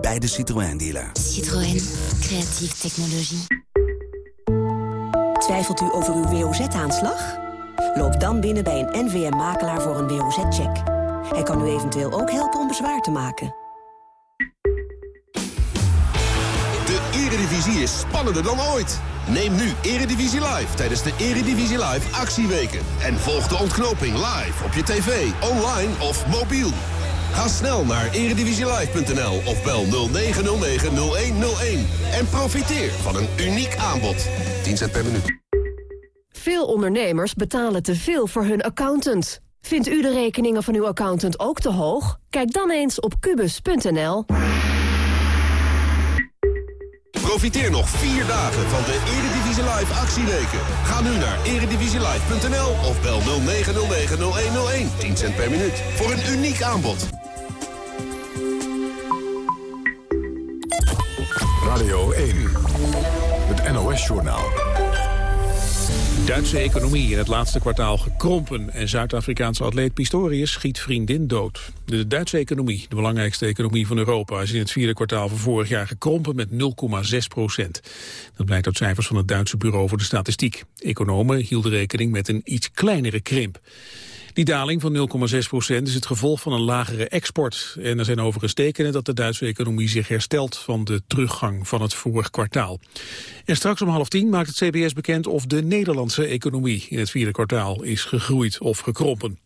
bij de Citroën dealer. Citroën. Creatieve technologie. Twijfelt u over uw WOZ-aanslag? Loop dan binnen bij een NVM-makelaar voor een WOZ-check. Hij kan u eventueel ook helpen om bezwaar te maken. De Eredivisie is spannender dan ooit. Neem nu Eredivisie Live tijdens de Eredivisie Live actieweken. En volg de ontknoping live op je tv, online of mobiel. Ga snel naar eredivisielive.nl of bel 0909-0101. En profiteer van een uniek aanbod. 10 cent per minuut. Veel ondernemers betalen te veel voor hun accountant. Vindt u de rekeningen van uw accountant ook te hoog? Kijk dan eens op kubus.nl. Profiteer nog vier dagen van de Eredivisie Live actieweken. Ga nu naar eredivisielive.nl of bel 0909-0101. 10 cent per minuut. Voor een uniek aanbod. Radio 1. Het NOS-journaal. Duitse economie in het laatste kwartaal gekrompen... en Zuid-Afrikaanse atleet Pistorius schiet vriendin dood. De Duitse economie, de belangrijkste economie van Europa... is in het vierde kwartaal van vorig jaar gekrompen met 0,6 procent. Dat blijkt uit cijfers van het Duitse Bureau voor de Statistiek. Economen hielden rekening met een iets kleinere krimp. Die daling van 0,6 procent is het gevolg van een lagere export. En er zijn overigens tekenen dat de Duitse economie zich herstelt van de teruggang van het vorig kwartaal. En straks om half tien maakt het CBS bekend of de Nederlandse economie in het vierde kwartaal is gegroeid of gekrompen.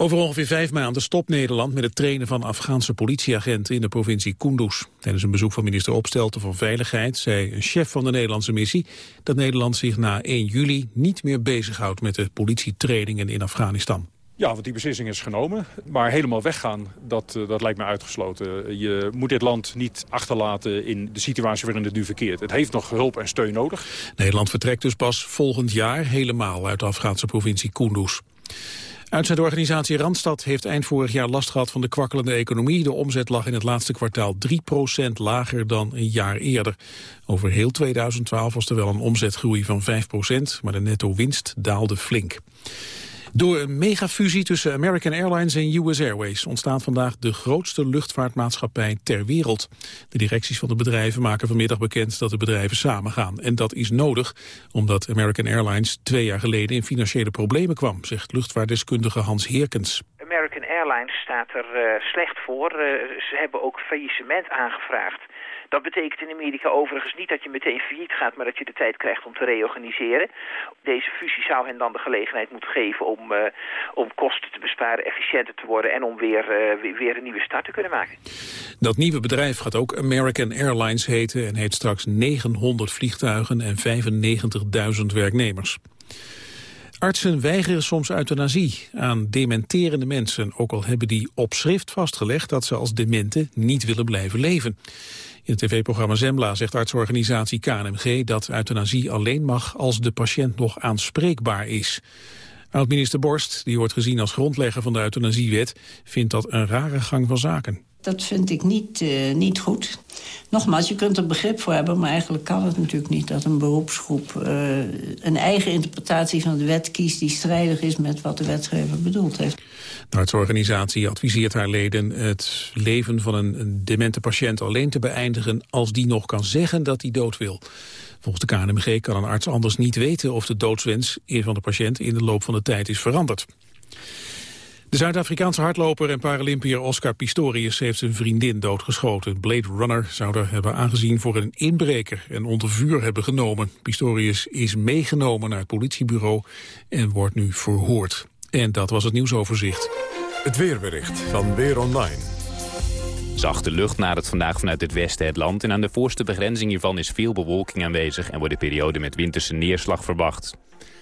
Over ongeveer vijf maanden stopt Nederland met het trainen van Afghaanse politieagenten in de provincie Kunduz. Tijdens een bezoek van minister Opstelten van Veiligheid zei een chef van de Nederlandse missie dat Nederland zich na 1 juli niet meer bezighoudt met de politietrainingen in Afghanistan. Ja, want die beslissing is genomen. Maar helemaal weggaan, dat, eh, dat lijkt me uitgesloten. Je moet dit land niet achterlaten in de situatie waarin het nu verkeert. Het heeft nog hulp en steun nodig. Nederland vertrekt dus pas volgend jaar helemaal uit de Afghaanse provincie Kunduz. Uitzendorganisatie Randstad heeft eind vorig jaar last gehad van de kwakkelende economie. De omzet lag in het laatste kwartaal 3% lager dan een jaar eerder. Over heel 2012 was er wel een omzetgroei van 5%, maar de netto winst daalde flink. Door een megafusie tussen American Airlines en US Airways ontstaat vandaag de grootste luchtvaartmaatschappij ter wereld. De directies van de bedrijven maken vanmiddag bekend dat de bedrijven samengaan. En dat is nodig, omdat American Airlines twee jaar geleden in financiële problemen kwam, zegt luchtvaartdeskundige Hans Heerkens. American Airlines staat er uh, slecht voor. Uh, ze hebben ook faillissement aangevraagd. Dat betekent in Amerika overigens niet dat je meteen failliet gaat... maar dat je de tijd krijgt om te reorganiseren. Deze fusie zou hen dan de gelegenheid moeten geven om, uh, om kosten te besparen... efficiënter te worden en om weer, uh, weer een nieuwe start te kunnen maken. Dat nieuwe bedrijf gaat ook American Airlines heten... en heeft straks 900 vliegtuigen en 95.000 werknemers. Artsen weigeren soms euthanasie aan dementerende mensen... ook al hebben die op schrift vastgelegd dat ze als demente niet willen blijven leven. In het tv-programma Zembla zegt artsorganisatie KNMG dat euthanasie alleen mag als de patiënt nog aanspreekbaar is. Oud-minister Borst, die wordt gezien als grondlegger van de euthanasiewet, vindt dat een rare gang van zaken. Dat vind ik niet, uh, niet goed. Nogmaals, je kunt er begrip voor hebben, maar eigenlijk kan het natuurlijk niet... dat een beroepsgroep uh, een eigen interpretatie van de wet kiest... die strijdig is met wat de wetgever bedoeld heeft. De artsorganisatie adviseert haar leden het leven van een, demente patiënt alleen te beëindigen... als die nog kan zeggen dat hij dood wil. Volgens de KNMG kan een arts anders niet weten of de doodswens van de patiënt in de loop van de tijd is veranderd. De Zuid-Afrikaanse hardloper en Paralympiër Oscar Pistorius heeft zijn vriendin doodgeschoten. Blade Runner zou er hebben aangezien voor een inbreker en onder vuur hebben genomen. Pistorius is meegenomen naar het politiebureau en wordt nu verhoord. En dat was het nieuwsoverzicht. Het weerbericht van Weer Online. Zachte lucht nadert vandaag vanuit het westen het land... en aan de voorste begrenzing hiervan is veel bewolking aanwezig... en wordt de periode met winterse neerslag verwacht.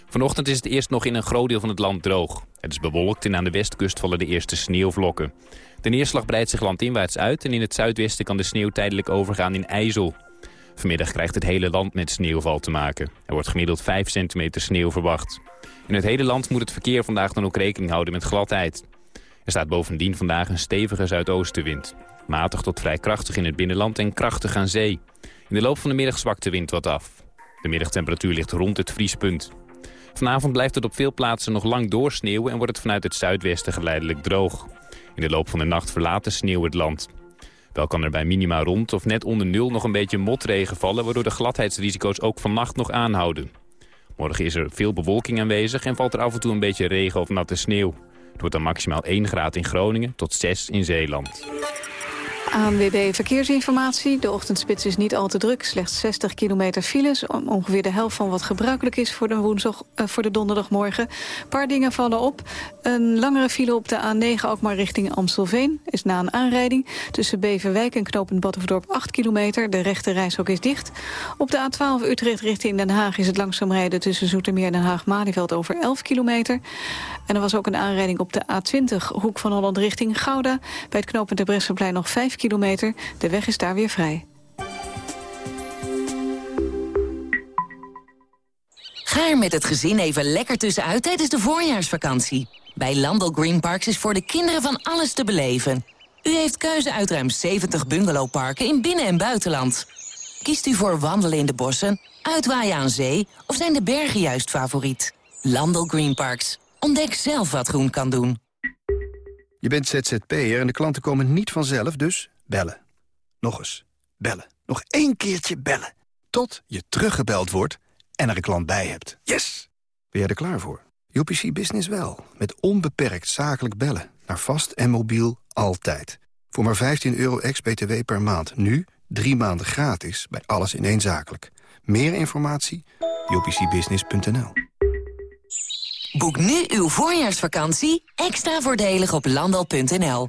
Vanochtend is het eerst nog in een groot deel van het land droog. Het is bewolkt en aan de westkust vallen de eerste sneeuwvlokken. De neerslag breidt zich landinwaarts uit... en in het zuidwesten kan de sneeuw tijdelijk overgaan in ijzel. Vanmiddag krijgt het hele land met sneeuwval te maken. Er wordt gemiddeld 5 centimeter sneeuw verwacht. In het hele land moet het verkeer vandaag dan ook rekening houden met gladheid. Er staat bovendien vandaag een stevige zuidoostenwind. Matig tot vrij krachtig in het binnenland en krachtig aan zee. In de loop van de middag zwakt de wind wat af. De middagtemperatuur ligt rond het vriespunt. Vanavond blijft het op veel plaatsen nog lang doorsneeuwen... en wordt het vanuit het zuidwesten geleidelijk droog. In de loop van de nacht verlaat de sneeuw het land. Wel kan er bij minima rond of net onder nul nog een beetje motregen vallen... waardoor de gladheidsrisico's ook vannacht nog aanhouden. Morgen is er veel bewolking aanwezig en valt er af en toe een beetje regen of natte sneeuw. Het wordt dan maximaal 1 graad in Groningen tot 6 in Zeeland. ANWB Verkeersinformatie. De ochtendspits is niet al te druk. Slechts 60 kilometer files. Ongeveer de helft van wat gebruikelijk is voor de, woensdag, uh, voor de donderdagmorgen. Een paar dingen vallen op. Een langere file op de A9 ook maar richting Amstelveen. Is na een aanrijding. Tussen Beverwijk en Knopend Battenverdorp 8 kilometer. De rechte reishok is dicht. Op de A12 Utrecht richting Den Haag is het langzaam rijden... tussen Zoetermeer en Den Haag-Malieveld over 11 kilometer. En er was ook een aanrijding op de A20 Hoek van Holland richting Gouda. Bij het knooppunt de Bresseplein nog 5 kilometer. De weg is daar weer vrij. Ga er met het gezin even lekker tussenuit tijdens de voorjaarsvakantie. Bij Landel Green Parks is voor de kinderen van alles te beleven. U heeft keuze uit ruim 70 bungalowparken in binnen- en buitenland. Kiest u voor wandelen in de bossen, uitwaaien aan zee... of zijn de bergen juist favoriet? Landel Green Parks. Ontdek zelf wat groen kan doen. Je bent ZZP'er en de klanten komen niet vanzelf, dus bellen. Nog eens, bellen. Nog één keertje bellen. Tot je teruggebeld wordt en er een klant bij hebt. Yes! Ben jij er klaar voor? UPC Business wel. Met onbeperkt zakelijk bellen. Naar vast en mobiel altijd. Voor maar 15 euro ex-BTW per maand. Nu drie maanden gratis bij alles in één zakelijk. Meer informatie? upcbusiness.nl Boek nu uw voorjaarsvakantie extra voordelig op landal.nl.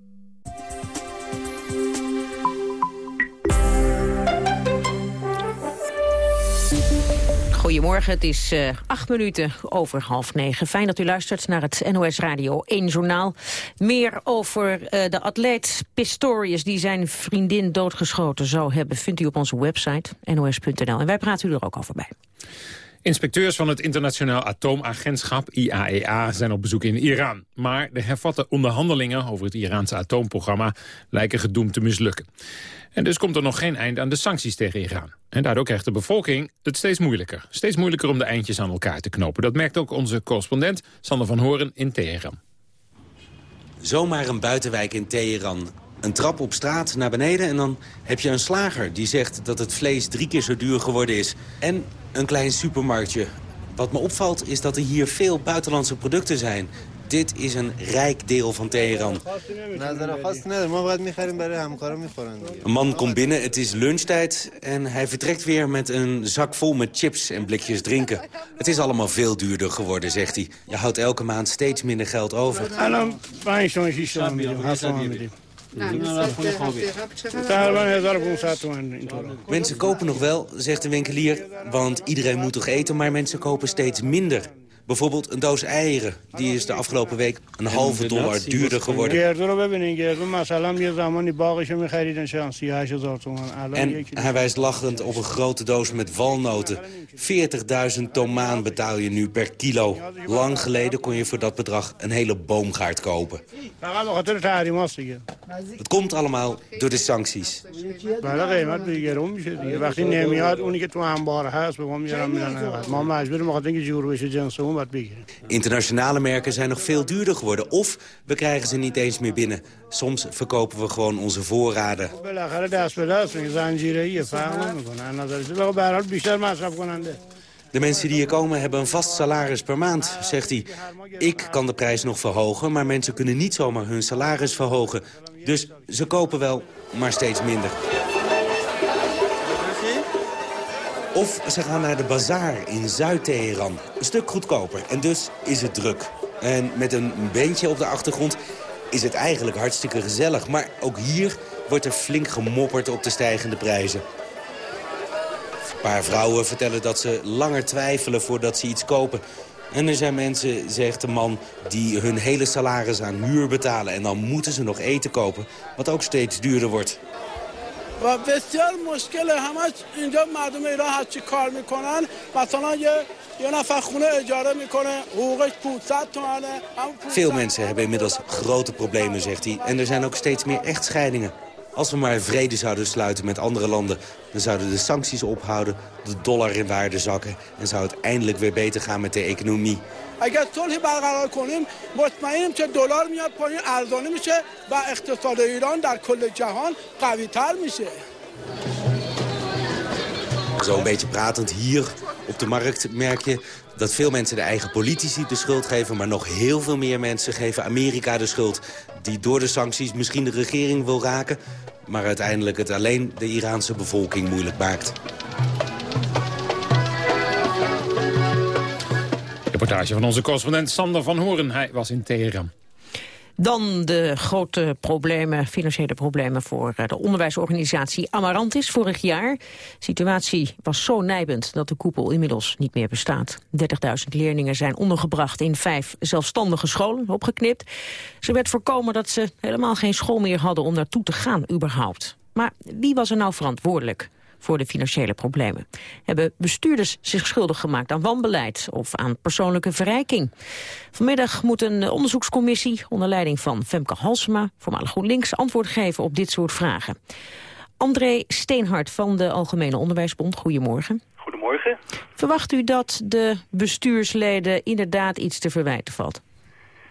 Goedemorgen, het is uh, acht minuten over half negen. Fijn dat u luistert naar het NOS Radio 1 Journaal. Meer over uh, de atleet Pistorius die zijn vriendin doodgeschoten zou hebben... vindt u op onze website nos.nl. En wij praten u er ook over bij. Inspecteurs van het Internationaal Atoomagentschap, IAEA, zijn op bezoek in Iran. Maar de hervatte onderhandelingen over het Iraanse atoomprogramma lijken gedoemd te mislukken. En dus komt er nog geen eind aan de sancties tegen Iran. En daardoor krijgt de bevolking het steeds moeilijker. Steeds moeilijker om de eindjes aan elkaar te knopen. Dat merkt ook onze correspondent Sander van Horen in Teheran. Zomaar een buitenwijk in Teheran. Een trap op straat naar beneden en dan heb je een slager... die zegt dat het vlees drie keer zo duur geworden is. En een klein supermarktje. Wat me opvalt is dat er hier veel buitenlandse producten zijn. Dit is een rijk deel van Teheran. Een man komt binnen, het is lunchtijd en hij vertrekt weer met een zak vol met chips en blikjes drinken. Het is allemaal veel duurder geworden, zegt hij. Je houdt elke maand steeds minder geld over. Mensen kopen nog wel, zegt de winkelier, want iedereen moet toch eten, maar mensen kopen steeds minder. Bijvoorbeeld een doos eieren. Die is de afgelopen week een halve dollar duurder geworden. En hij wijst lachend op een grote doos met walnoten. 40.000 tomaan betaal je nu per kilo. Lang geleden kon je voor dat bedrag een hele boomgaard kopen. Het komt allemaal door de sancties. Internationale merken zijn nog veel duurder geworden. Of we krijgen ze niet eens meer binnen. Soms verkopen we gewoon onze voorraden. De mensen die hier komen hebben een vast salaris per maand, zegt hij. Ik kan de prijs nog verhogen, maar mensen kunnen niet zomaar hun salaris verhogen. Dus ze kopen wel, maar steeds minder. Of ze gaan naar de bazaar in Zuid-Teheran. Een stuk goedkoper. En dus is het druk. En met een beentje op de achtergrond is het eigenlijk hartstikke gezellig. Maar ook hier wordt er flink gemopperd op de stijgende prijzen. Een paar vrouwen vertellen dat ze langer twijfelen voordat ze iets kopen. En er zijn mensen, zegt de man, die hun hele salaris aan huur betalen. En dan moeten ze nog eten kopen, wat ook steeds duurder wordt. و بسیار مشکل همش اینجا مردم ایران هرچی کار میکنن مثلا یه یه نفر خونه اجاره میکنه حقوقش 500 تومنه Veel mensen hebben inmiddels grote problemen, zegt hij. En er zijn ook steeds meer echtscheidingen. Als we maar vrede zouden sluiten met andere landen... dan zouden de sancties ophouden, de dollar in waarde zakken... en zou het eindelijk weer beter gaan met de economie. اگر صلح برقرار کنیم مطمئنیم که دلار میاد پایین ارزانه میشه و اقتصاد ایران در کل جهان قوی تر میشه Zo een beetje pratend hier op de markt merk je dat veel mensen de eigen politici de schuld geven... maar nog heel veel meer mensen geven Amerika de schuld... die door de sancties misschien de regering wil raken... maar uiteindelijk het alleen de Iraanse bevolking moeilijk maakt. Reportage van onze correspondent Sander van Horen. Hij was in Teheran. Dan de grote problemen, financiële problemen voor eh, de onderwijsorganisatie Amarantis vorig jaar. De situatie was zo nijpend dat de koepel inmiddels niet meer bestaat. 30.000 leerlingen zijn ondergebracht in vijf zelfstandige scholen, opgeknipt. Ze werd voorkomen dat ze helemaal geen school meer hadden om naartoe te gaan überhaupt. Maar wie was er nou verantwoordelijk? Voor de financiële problemen. Hebben bestuurders zich schuldig gemaakt aan wanbeleid of aan persoonlijke verrijking? Vanmiddag moet een onderzoekscommissie onder leiding van Femke Halsema, voormalig GroenLinks, antwoord geven op dit soort vragen. André Steenhart van de Algemene Onderwijsbond, goedemorgen. Goedemorgen. Verwacht u dat de bestuursleden inderdaad iets te verwijten valt?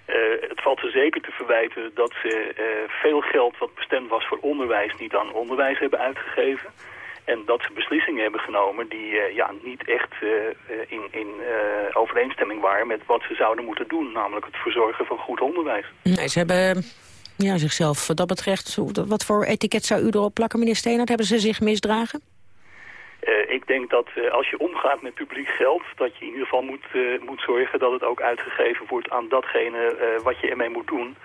Uh, het valt ze zeker te verwijten dat ze uh, veel geld wat bestemd was voor onderwijs niet aan onderwijs hebben uitgegeven. En dat ze beslissingen hebben genomen die uh, ja, niet echt uh, in, in uh, overeenstemming waren met wat ze zouden moeten doen. Namelijk het verzorgen van goed onderwijs. Nee, ze hebben ja, zichzelf wat dat betreft... Wat voor etiket zou u erop plakken, meneer Steenert? Hebben ze zich misdragen? ik denk dat als je omgaat met publiek geld... dat je in ieder geval moet, moet zorgen dat het ook uitgegeven wordt aan datgene wat je ermee moet doen...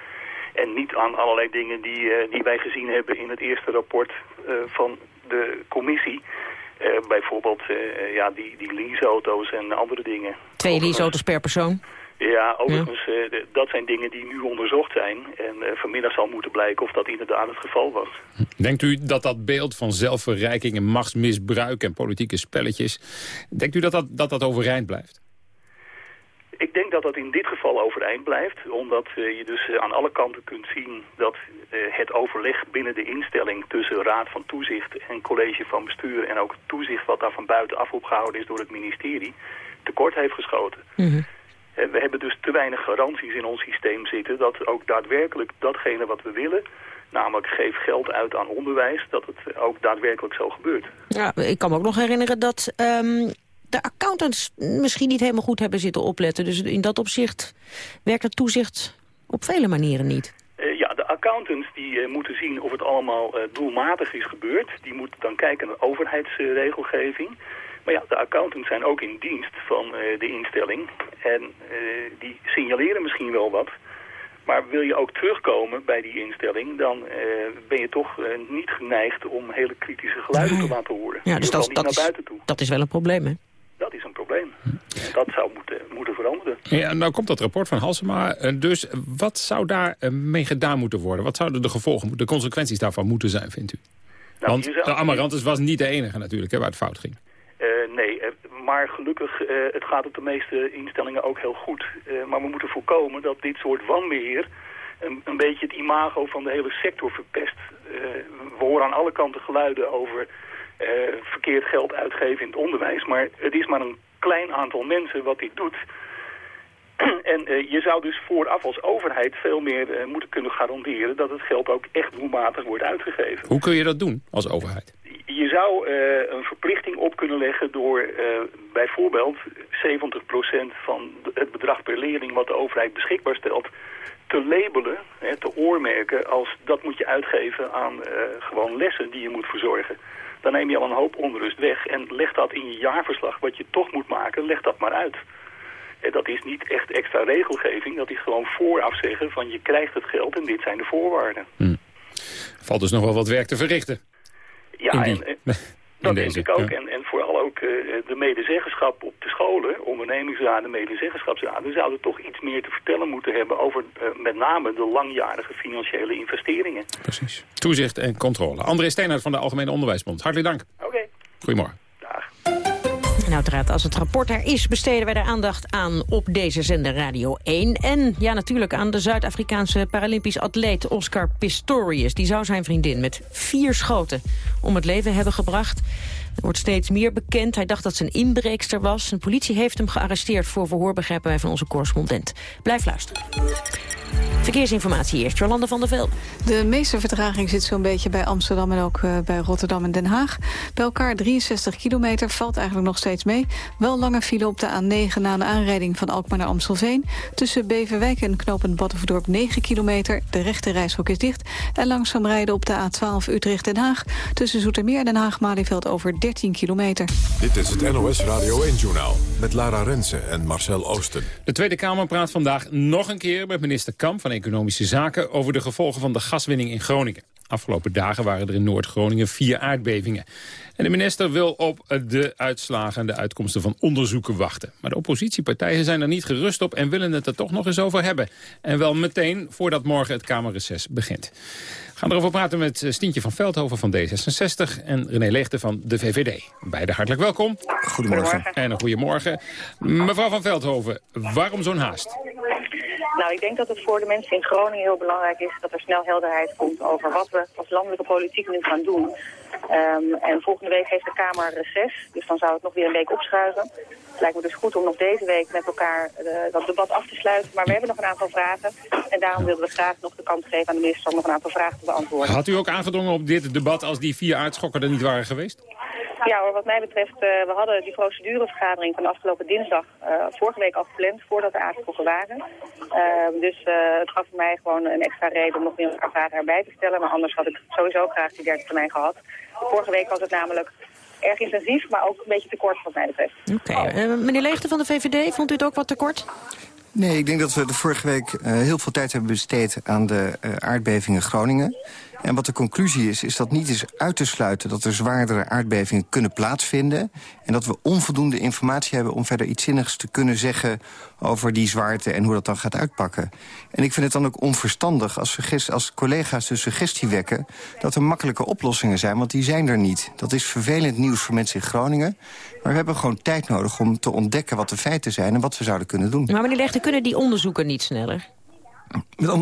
En niet aan allerlei dingen die, die wij gezien hebben in het eerste rapport van de commissie... Uh, bijvoorbeeld uh, ja, die, die leaseauto's en andere dingen. Twee leaseauto's per persoon? Ja, overigens, ja. Uh, dat zijn dingen die nu onderzocht zijn. En vanmiddag zal moeten blijken of dat inderdaad het geval was. Denkt u dat dat beeld van zelfverrijking en machtsmisbruik en politieke spelletjes... denkt u dat dat, dat, dat overeind blijft? Ik denk dat dat in dit geval overeind blijft, omdat uh, je dus uh, aan alle kanten kunt zien dat uh, het overleg binnen de instelling tussen raad van toezicht en college van bestuur en ook het toezicht wat daar van buitenaf opgehouden is door het ministerie, tekort heeft geschoten. Mm -hmm. we hebben dus te weinig garanties in ons systeem zitten dat ook daadwerkelijk datgene wat we willen, namelijk geef geld uit aan onderwijs, dat het ook daadwerkelijk zo gebeurt. Ja, ik kan me ook nog herinneren dat um, de accountants misschien niet helemaal goed hebben zitten opletten. Dus in dat opzicht werkt het toezicht op vele manieren niet. Uh, ja, de accountants die uh, moeten zien of het allemaal uh, doelmatig is gebeurd. Die moeten dan kijken naar overheidsregelgeving. Maar ja, de accountants zijn ook in dienst van de instelling. En die signaleren misschien wel wat. Maar wil je ook terugkomen bij die instelling, dan uh, ben je toch uh, niet geneigd om hele kritische geluiden te laten horen. Ja, dus dat, dat, is, dat is wel een probleem, hè? Dat is een probleem. Dat zou moeten, moeten veranderen. Ja, nou komt dat rapport van Halsema. Eh, Dus wat zou daar eh, mee gedaan moeten worden? Wat zouden de gevolgen, de consequenties daarvan moeten zijn, vindt u? Nou, Want zou- de Amarantus was niet de enige natuurlijk hè, waar het fout ging. Eh, nee, eh, maar gelukkig, eh, het gaat op de meeste instellingen ook heel goed. Eh, maar we moeten voorkomen dat dit soort wanbeheer een, een beetje het imago van de hele sector verpest. Eh, we horen aan alle kanten geluiden over eh, verkeerd geld uitgeven in het onderwijs. Maar het is maar een klein aantal mensen wat dit doet. En eh, je zou dus vooraf als overheid veel meer eh, moeten kunnen garanderen dat het geld ook echt doelmatig wordt uitgegeven. Hoe kun je dat doen als overheid? Je zou eh, een verplichting op kunnen leggen door eh, bijvoorbeeld 70% van het bedrag per leerling wat de overheid beschikbaar stelt te labelen, hè, te oormerken als dat moet je uitgeven aan eh, gewoon lessen die je moet verzorgen. Dan neem je al een hoop onrust weg en leg dat in je jaarverslag wat je toch moet maken, leg dat maar uit. En dat is niet echt extra regelgeving, dat is gewoon vooraf zeggen van je krijgt het geld en dit zijn de voorwaarden. Valt dus nog wel wat werk te verrichten. Ja, en, en dat deze, denk ik ook. ja. En, en vooral ook eh, de medezeggenschap op de scholen, ondernemingsraden, medezeggenschapsraden, zouden toch iets meer te vertellen moeten hebben over eh, met name de langjarige financiële investeringen. Precies. Toezicht en controle. André Steenhart van de Algemene Onderwijsbond. Hartelijk dank. Oké. Goedemorgen. En uiteraard, als het rapport er is, besteden wij er aandacht aan op deze zender Radio 1. En ja, natuurlijk aan de Zuid-Afrikaanse Paralympisch atleet Oscar Pistorius. Die zou zijn vriendin met vier schoten om het leven hebben gebracht. Er wordt steeds meer bekend. Hij dacht dat ze een inbreekster was. De politie heeft hem gearresteerd voor verhoor, begrijpen wij van onze correspondent. Blijf luisteren. Verkeersinformatie eerst, Jolande van der Velde. De meeste vertraging zit zo'n beetje bij Amsterdam en ook eh, bij Rotterdam en Den Haag. Bij elkaar 63 kilometer, valt eigenlijk nog steeds mee. Wel lange file op de A9 na een aanrijding van Alkmaar naar Amstelveen. Tussen Beverwijk en knooppunt Battenverdorp 9 kilometer. De rechte reishok is dicht. En langzaam rijden op de A12 Utrecht-Den Haag. Tussen Zoetermeer en Den Haag-Malieveld over 13 kilometer. Dit is het NOS Radio 1-journaal met Lara Rensen en Marcel Oosten. De Tweede Kamer praat vandaag nog een keer met minister Kamp van Economische Zaken over de gevolgen van de gaswinning in Groningen. Afgelopen dagen waren er in Noord-Groningen vier aardbevingen. En de minister wil op de uitslagen en de uitkomsten van onderzoeken wachten. Maar de oppositiepartijen zijn er niet gerust op en willen het er toch nog eens over hebben. En wel meteen voordat morgen het Kamerreces begint. We gaan erover praten met eh, Stientje van Veldhoven van D66 en René Leegte van de VVD. Beide hartelijk welkom. Goedemorgen. En een goedemorgen. Mevrouw van Veldhoven, waarom zo'n haast? Nou, ik denk dat het voor de mensen in Groningen heel belangrijk is dat er snel helderheid komt over wat we als landelijke politiek nu gaan doen. Ehm, en volgende week heeft de Kamer reces, dus dan zou het nog weer een week opschuiven. Het lijkt me dus goed om nog deze week met elkaar eh, dat debat af te sluiten. Maar we hebben nog een aantal vragen en daarom wilden we graag nog de kans geven aan de minister om nog een aantal vragen te beantwoorden. Had u ook aangedrongen op dit debat als die vier aardschokken er niet waren geweest? Ja hoor, wat mij betreft, eh, we hadden die procedurevergadering van afgelopen dinsdag eh, vorige week al gepland voordat de aardskokken waren. Ehm, dus eh, het gaf voor mij gewoon een extra reden om nog meer vragen erbij te stellen. Maar anders had ik sowieso graag die derde termijn gehad. Vorige week was het namelijk erg intensief, maar ook een beetje te kort wat mij betreft. Oké, eh, meneer Leegte van de VVD, vond u het ook wat te kort? Nee, ik denk dat we de vorige week eh, heel veel tijd hebben besteed aan de uh, aardbeving in Groningen. En wat de conclusie is, is dat niet is uit te sluiten... dat er zwaardere aardbevingen kunnen plaatsvinden... en dat we onvoldoende informatie hebben om verder iets zinnigs te kunnen zeggen... over die zwaarte en hoe dat dan gaat uitpakken. En ik vind het dan ook onverstandig als, als collega's de suggestie wekken... dat er makkelijke oplossingen zijn, want die zijn er niet. Dat is vervelend nieuws voor mensen in Groningen. Maar we hebben gewoon tijd nodig om te ontdekken wat de feiten zijn... en wat we zouden kunnen doen. Maar meneer Leegte, kunnen die onderzoeken niet sneller?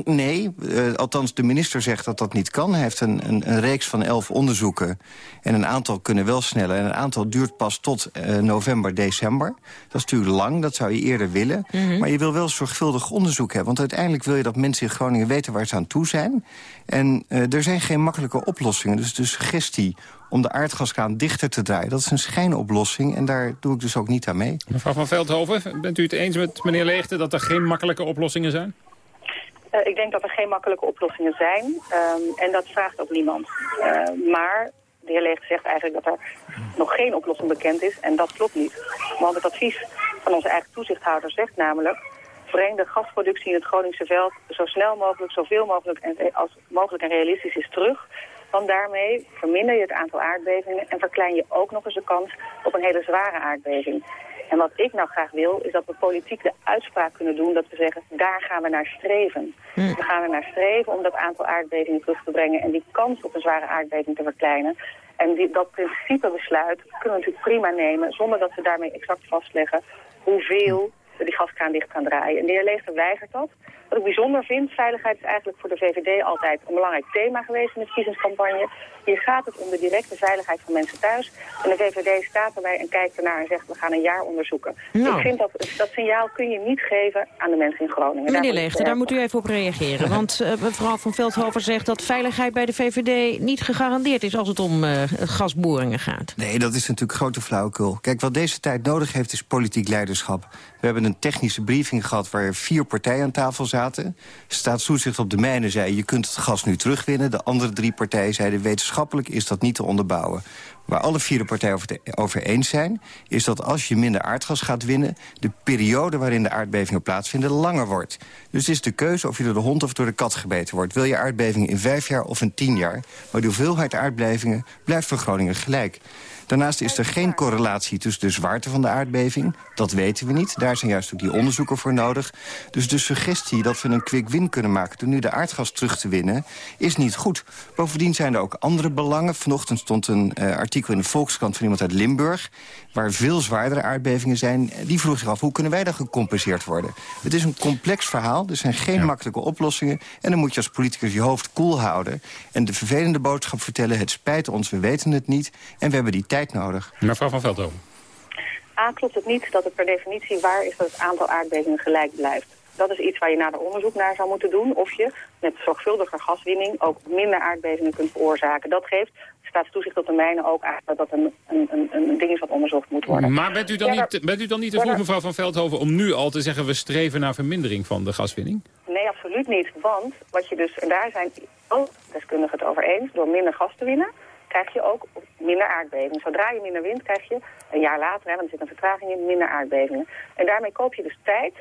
Nee, uh, althans de minister zegt dat dat niet kan. Hij heeft een, een, een, reeks van elf onderzoeken. En een aantal kunnen wel sneller. En een aantal duurt pas tot uh, november, december. Dat is natuurlijk lang, dat zou je eerder willen. Mm -hmm. Maar je wil wel zorgvuldig onderzoek hebben. Want uiteindelijk wil je dat mensen in Groningen weten waar ze aan toe zijn. En uh, er zijn geen makkelijke oplossingen. Dus de suggestie om de aardgaskraan dichter te draaien. Dat is een schijnoplossing en daar doe ik dus ook niet aan mee. Mevrouw van Veldhoven, bent u het eens met meneer Leegte... dat er geen makkelijke oplossingen zijn? Uh, ik denk dat er geen makkelijke oplossingen zijn. Um, en dat vraagt ook niemand. Uh, maar de heer Leegte zegt eigenlijk dat er nog geen oplossing bekend is. En dat klopt niet. Want het advies van onze eigen toezichthouder zegt namelijk... breng de gasproductie in het Groningse veld zo snel mogelijk, zoveel mogelijk en als mogelijk en realistisch is terug... Want daarmee verminder je het aantal aardbevingen en verklein je ook nog eens de kans op een hele zware aardbeving. En wat ik nou graag wil, is dat we politiek de uitspraak kunnen doen dat we zeggen, daar gaan we naar streven. We gaan er naar streven om dat aantal aardbevingen terug te brengen en die kans op een zware aardbeving te verkleinen. En die, dat principebesluit kunnen we natuurlijk prima nemen, zonder dat we daarmee exact vastleggen hoeveel we die gaskraan dicht gaan draaien. En de heer Leegte weigert dat. Wat ik bijzonder vind, veiligheid is eigenlijk voor de VVD altijd een belangrijk thema geweest in de verkiezingscampagne. Hier gaat het om de directe veiligheid van mensen thuis. En de VVD staat erbij en kijkt ernaar en zegt we gaan een jaar onderzoeken. Nou. Ik vind dat, dat signaal kun je niet geven aan de mensen in Groningen. Meneer Leegte, daar moet u even op reageren. Want eh, mevrouw van Veldhoven zegt dat veiligheid bij de VVD niet gegarandeerd is als het om eh, gasboringen gaat. Nee, dat is natuurlijk grote flauwekul. Kijk, wat deze tijd nodig heeft is politiek leiderschap. We hebben een technische briefing gehad waar er vier partijen aan tafel zaten. Staatstoezicht op de mijnen zei, je kunt het gas nu terugwinnen. De andere drie partijen zeiden, wetenschappelijk is dat niet te onderbouwen. Waar alle vier de partijen over, over eens zijn... is dat als je minder aardgas gaat winnen... de periode waarin de aardbevingen plaatsvinden langer wordt. Dus het is de keuze of je door de hond of door de kat gebeten wordt. Wil je aardbevingen in vijf jaar of in tien jaar? Maar de hoeveelheid aardbevingen blijft voor Groningen gelijk. Daarnaast is er geen correlatie tussen de zwaarte van de aardbeving. Dat weten we niet. Daar zijn juist ook die onderzoeken voor nodig. Dus de suggestie dat we een quick win kunnen maken... door nu de aardgas terug te winnen, is niet goed. Bovendien zijn er ook andere belangen. Vanochtend stond een eh, artikel in de Volkskrant van iemand uit Limburg... waar veel zwaardere aardbevingen zijn. Die vroeg zich af, hoe kunnen wij dan gecompenseerd worden? Het is een complex verhaal. Er zijn geen makkelijke oplossingen. En dan moet je als politicus je hoofd koel houden. En de vervelende boodschap vertellen... het spijt ons, we weten het niet. En we hebben die tijd nodig. Mevrouw van Veldhoven. A, klopt het niet dat het per definitie waar is dat het aantal aardbevingen gelijk blijft. Dat is iets waar je nader onderzoek naar zou moeten doen. Of je met zorgvuldiger gaswinning ook minder aardbevingen kunt veroorzaken. Dat geeft staatstoezicht op de mijnen ook aan dat dat een, een, een, ding is wat onderzocht moet worden. Maar bent u, dan niet, bent u dan niet te vroeg, mevrouw van Veldhoven, om nu al te zeggen... we streven naar vermindering van de gaswinning? Nee, absoluut niet. Want wat je dus, en daar zijn ook deskundigen het over eens, door minder gas te winnen, krijg je ook minder aardbevingen. Zodra je minder wint, krijg je een jaar later, er zit een vertraging in, minder aardbevingen. En daarmee koop je dus tijd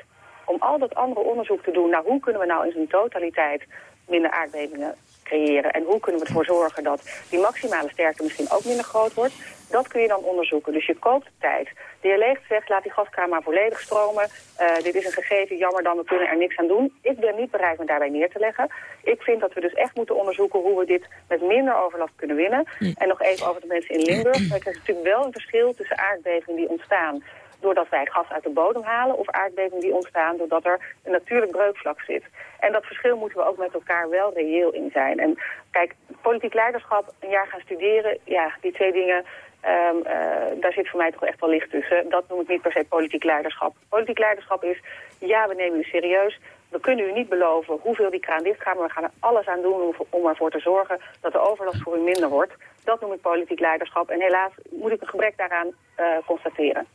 om al dat andere onderzoek te doen. Nou, hoe kunnen we nou in zijn totaliteit minder aardbevingen creëren? En hoe kunnen we ervoor zorgen dat die maximale sterkte misschien ook minder groot wordt? Dat kun je dan onderzoeken. Dus je koopt tijd. De heer Leegt zegt, laat die gaskraan maar volledig stromen. Eh, dit is een gegeven, jammer dan, we kunnen er niks aan doen. Ik ben niet bereid me daarbij neer te leggen. Ik vind dat we dus echt moeten onderzoeken hoe we dit met minder overlast kunnen winnen. En nog even over de mensen in Limburg. Er is natuurlijk wel een verschil tussen aardbevingen die ontstaan doordat wij gas uit de bodem halen... of aardbevingen die ontstaan doordat er een natuurlijk breukvlak zit. En dat verschil moeten we ook met elkaar wel reëel in zijn. En kijk, politiek leiderschap, een jaar gaan studeren... ja, die twee dingen, ehm, eh, daar zit voor mij toch echt wel licht tussen. Dat noem ik niet per se politiek leiderschap. Politiek leiderschap is, ja, we nemen u serieus... We kunnen u niet beloven hoeveel die kraan dicht gaat, maar we gaan er alles aan doen om, ervoor te zorgen dat de overlast voor u minder wordt. Dat noem ik politiek leiderschap. En helaas moet ik een gebrek daaraan eh, constateren.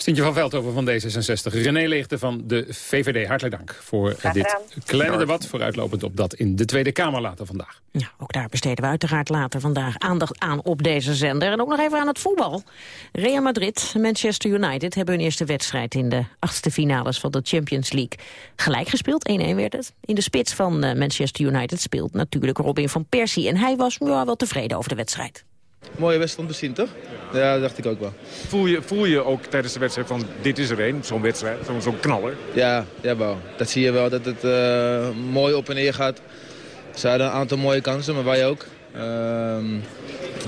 Stintje van Veldhoven van D66. René Leegte van de VVD. Hartelijk dank voor dit kleine debat. Vooruitlopend op dat in de Tweede Kamer later vandaag. Ja, ook daar besteden we uiteraard later vandaag aandacht aan op deze zender. En ook nog even aan het voetbal. Real Madrid en Manchester United hebben hun eerste wedstrijd... in de achtste finales van de Champions League gelijk gespeeld. 1-1 werd het. In de spits van eh, Manchester United speelt natuurlijk Robin van Persie. En hij was ja, wel tevreden over de wedstrijd. Mooie wedstrijd om te zien, toch? Ja, dat dacht ik ook wel. Voel je, voel je ook tijdens de wedstrijd van dit is er een, zo'n wedstrijd, zo'n knaller? Ja, jawel. Dat zie je wel, dat het eh, mooi op en neer gaat. Ze hadden een aantal mooie kansen, maar wij ook. Ehm,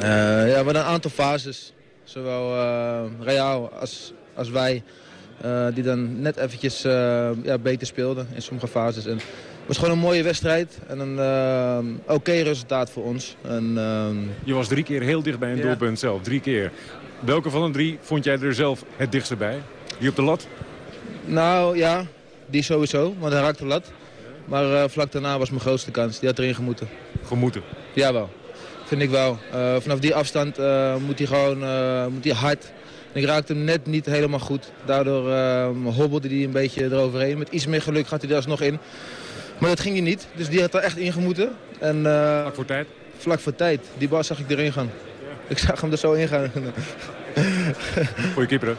eh, ja, we hadden een aantal fases. Zowel eh, Real als, als wij. die dan net eventjes ja, beter speelden in sommige fases. En was gewoon een mooie wedstrijd en een eh, oké resultaat voor ons. En, ehm, Je was drie keer heel dicht bij een Ja. doelpunt zelf, drie keer. Welke van de drie vond jij er zelf het dichtste bij? Die op de lat? Nou ja, die sowieso, want hij raakte de lat. Maar eh, vlak daarna was mijn grootste kans. Die had erin gemoeten. Gemoeten? Jawel, vind ik wel. Eh, vanaf die afstand eh, moet hij gewoon eh, moet hij hard. En ik raakte hem net niet helemaal goed. Daardoor eh, hobbelde hij een beetje eroverheen. Met iets meer geluk gaat hij er alsnog in. Maar dat ging hij niet, dus die had er echt ingemoeten. En, eh, vlak voor tijd? Vlak voor tijd. Die bal zag ik erin gaan. Ik zag hem er zo in gaan. Goeie keeper, hè?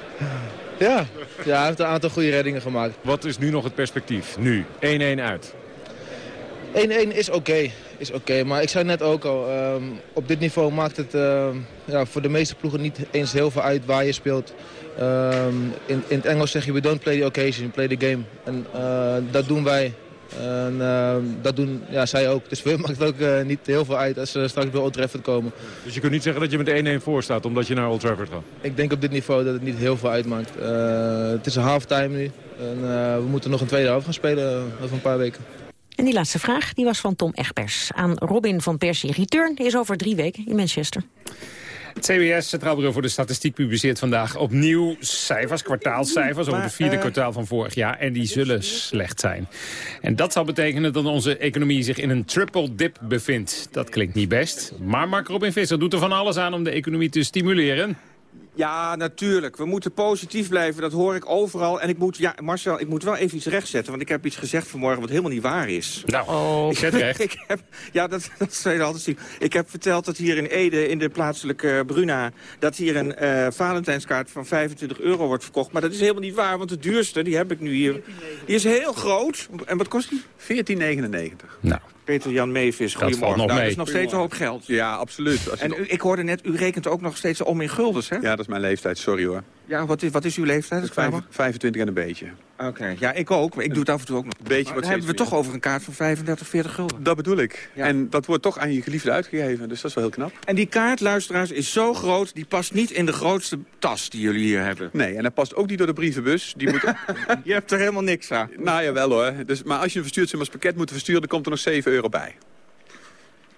ja. ja, hij heeft een aantal goede reddingen gemaakt. Wat is nu nog het perspectief? Nu, 1-1 uit. 1-1 is oké. is oké. Maar ik zei net ook al, ehm, op dit niveau maakt het ehm, ja, voor de meeste ploegen niet eens heel veel uit waar je speelt. Ehm, in, in het Engels zeg je, we don't play the occasion, play the game. En eh, dat doen wij. En ehm, dat doen ja, zij ook. Dus voor hun maakt het ook eh, niet heel veel uit als ze straks bij Old Trafford komen. Dus je kunt niet zeggen dat je met 1-1 voor staat omdat je naar Old Trafford gaat? Ik denk op dit niveau dat het niet heel veel uitmaakt. Eh, het is een halftime nu. En eh, we moeten nog een tweede helft gaan spelen over een paar weken. En die laatste vraag die was van Tom Egbers aan Robin van Persie. Return is over drie weken in Manchester. Het CBS, Centraal Bureau voor de Statistiek, publiceert vandaag opnieuw cijfers, kwartaalcijfers over het vierde eh, kwartaal van vorig jaar. En die zullen slecht zijn. En dat zal betekenen dat onze economie zich in een triple dip bevindt. Dat klinkt niet best. Maar Mark Robin Visser doet er van alles aan om de economie te stimuleren. Ja, natuurlijk. We moeten positief blijven, dat hoor ik overal. En ik moet, ja, Marcel, ik moet wel even iets rechtzetten. Want ik heb iets gezegd vanmorgen wat helemaal niet waar is. Nou, ik zet recht. ik heb, ja, dat, dat zou je altijd zien. Ik heb verteld dat hier in Ede, in de plaatselijke Bruna... dat hier een eh Valentijnskaart van 25 euro wordt verkocht. Maar dat is helemaal niet waar, want de duurste, die heb ik nu hier... die is heel groot. En wat kost die? 14,99. Nou. Peter Jan Meevis, valt goedemorgen. nog nou, mee. Dat is nog steeds een hoop geld. Ja, absoluut. Als En ik hoorde net, u rekent ook nog steeds om in guldens, hè? Ja, dat is mijn leeftijd, sorry hoor. Ja, wat is, wat is uw leeftijd? Dat is vijf- 25 en een beetje. Oké, ja, ik ook. Maar ik doe het af en toe ook nog. Beetje Maar wat dan hebben we toch over een kaart van 35, 40 gulden. Dat bedoel ik. En dat wordt toch aan je geliefde uitgegeven, dus dat is wel heel knap. En die kaart, luisteraars, is zo groot... die past niet in de grootste tas die jullie hier hebben. Nee, en dat past ook niet door de brievenbus. Die moet... je hebt er helemaal niks aan. Nou ja, wel hoor. Dus, maar als je een verstuurd als pakket moet versturen, dan komt er nog 7 euro bij.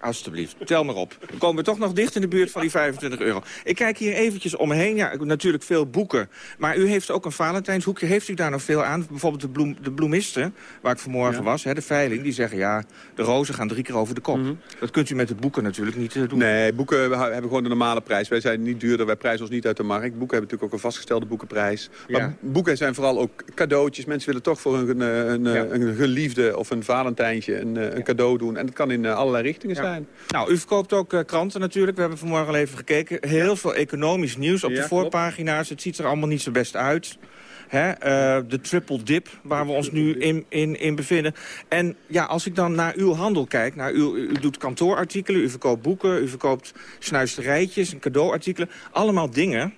Alsjeblieft, tel maar op. Dan komen we toch nog dicht in de buurt van die 25 euro. Ik kijk hier eventjes omheen. Ja, natuurlijk veel boeken. Maar u heeft ook een Valentijnshoekje. Heeft u daar nog veel aan? Bijvoorbeeld de, bloem, de bloemisten, waar ik vanmorgen was, hè, de veiling. Die zeggen, ja, de rozen gaan drie keer over de kop. Dat kunt u met de boeken natuurlijk niet eh, doen. Nee, boeken hebben gewoon de normale prijs. Wij zijn niet duurder, wij prijzen ons niet uit de markt. Boeken hebben natuurlijk ook een vastgestelde boekenprijs. Maar Ja. boeken zijn vooral ook cadeautjes. Mensen willen toch voor een, eh, een, eh, een geliefde of een valentijntje een, een cadeau doen. En dat kan in allerlei richtingen Ja. Zijn. Nou, u verkoopt ook eh, kranten natuurlijk. We hebben vanmorgen al even gekeken. Heel veel economisch nieuws op Ja, de klopt. voorpagina's. Het ziet er allemaal niet zo best uit. Hè? eh, de triple dip, waar we ons nu in, in, in bevinden. En ja, als ik dan naar uw handel kijk... Naar uw, u doet kantoorartikelen, u verkoopt boeken... u verkoopt snuisterijtjes en cadeauartikelen. Allemaal dingen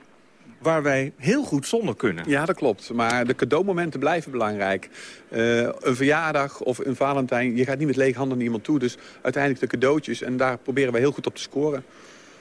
waar wij heel goed zonder kunnen. Ja, dat klopt. Maar de cadeaumomenten blijven belangrijk. Eh, een verjaardag of een Valentijn, je gaat niet met leeg handen naar iemand toe. Dus uiteindelijk de cadeautjes. En daar proberen wij heel goed op te scoren.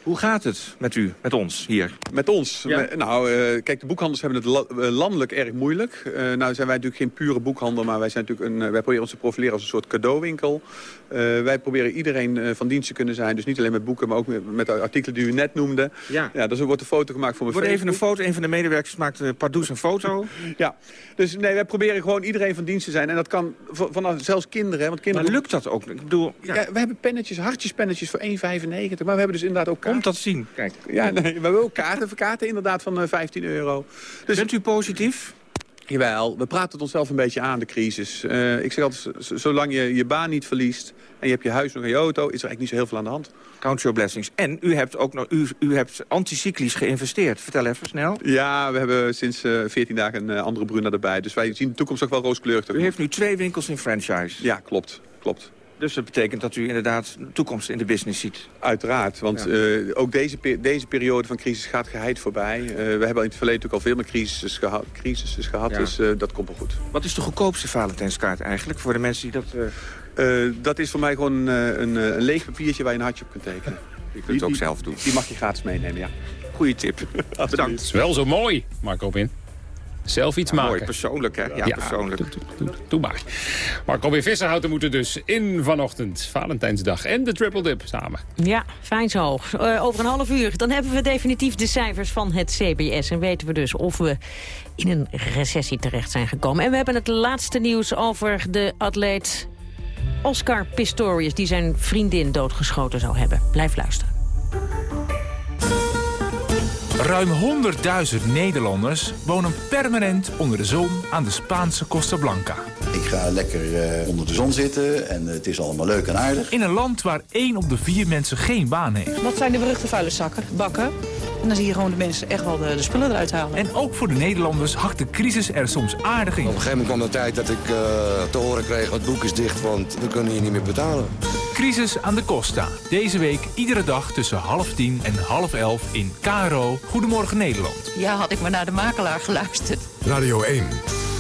Hoe gaat het met u, met ons hier? Met ons? Nou, eh, kijk, de boekhandels hebben het la- eh, landelijk erg moeilijk. Eh, nou zijn wij natuurlijk geen pure boekhandel, maar wij, zijn natuurlijk een, wij proberen ons te profileren als een soort cadeauwinkel. Eh, wij proberen iedereen van dienst te kunnen zijn. Dus niet alleen met boeken, maar ook met, met de artikelen die u net noemde. Ja. ja dus er wordt een foto gemaakt voor Er mijn wordt even een foto, een van de medewerkers maakt uh, pardoes een foto. Ja, dus nee, wij proberen gewoon iedereen van dienst te zijn. En dat kan vanaf zelfs kinderen. Want kinderen Maar lukt dat ook? Ik bedoel, ja. we hebben pennetjes, hartjespennetjes voor 1,95. Maar we hebben dus inderdaad ook kaarten. Komt dat zien? Kijk. Ja, nee, we hebben ook kaarten, kaarten inderdaad van eh, 15 euro. Dus, Bent u positief? Jawel, we praten het onszelf een beetje aan, de crisis. Eh, ik zeg altijd, zolang je je baan niet verliest... en je hebt je huis nog en je auto... is er eigenlijk niet zo heel veel aan de hand. Count your blessings. En u hebt ook nog, u, u hebt anticyclisch geïnvesteerd. Vertel even snel. Ja, we hebben sinds eh 14 dagen een eh, andere Bruna erbij. Dus wij zien de toekomst ook wel rooskleurig. U heeft nu twee winkels in franchise. Ja, klopt. klopt. Dus dat betekent dat u inderdaad de toekomst in de business ziet. Uiteraard, want Ja. eh, ook deze, deze periode van crisis gaat geheid voorbij. Eh, we hebben in het verleden natuurlijk al veel meer crisis geha crisis gehad, Ja. dus eh, dat komt wel goed. Wat is de goedkoopste Valentijnskaart eigenlijk voor de mensen die dat... eh, Eh, dat is voor mij gewoon eh, een, een leeg papiertje waar je een hartje op kunt tekenen. Je kunt het ook zelf doen. Die mag je gratis meenemen, ja. Goeie tip. Bedankt. Het is wel zo mooi, Mark Robin. Zelf iets Ja, maken. mooi, persoonlijk hè? Ja, persoonlijk. Doe, doe, doe maar. Mark Robin Visserhouten moeten dus in vanochtend. Valentijnsdag en de Triple Dip samen. Ja, fijn zo. Eh, over een half uur dan hebben we definitief de cijfers van het CBS. En weten we dus of we in een recessie terecht zijn gekomen. En we hebben het laatste nieuws over de atleet Oscar Pistorius... die zijn vriendin doodgeschoten zou hebben. Blijf luisteren. Ruim 100.000 Nederlanders wonen permanent onder de zon aan de Spaanse Costa Blanca. Ik ga lekker eh, onder de zon zitten en het is allemaal leuk en aardig. In een land waar één op de vier mensen geen baan heeft. Wat zijn de beruchte vuilniszakken? Bakken. En dan zie je gewoon de mensen echt wel de, de spullen eruit halen. En ook voor de Nederlanders hakt de crisis er soms aardig in. Op een gegeven moment kwam de tijd dat ik eh, te horen kreeg... het boek is dicht, want we kunnen hier niet meer betalen. Crisis aan de Costa. Deze week iedere dag tussen half tien en half elf in KRO Goedemorgen Nederland. Ja, had ik maar naar de makelaar geluisterd. Radio 1.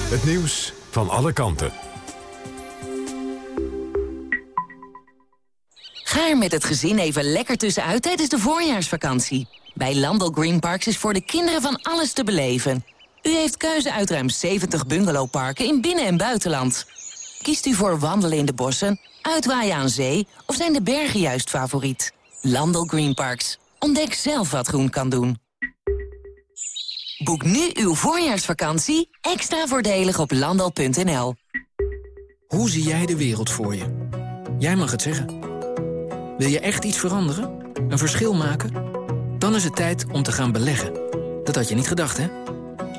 Het nieuws van alle kanten. Ga er met het gezin even lekker tussenuit tijdens de voorjaarsvakantie. Bij Landel Green Parks is voor de kinderen van alles te beleven. U heeft keuze uit ruim 70 bungalowparken in binnen- en buitenland. Kiest u voor wandelen in de bossen, uitwaaien aan zee... of zijn de bergen juist favoriet? Landel Green Parks. Ontdek zelf wat groen kan doen. Boek nu uw voorjaarsvakantie extra voordelig op landal.nl. Hoe zie jij de wereld voor je? Jij mag het zeggen. Wil je echt iets veranderen? Een verschil maken? Dan is het tijd om te gaan beleggen. Dat had je niet gedacht, hè?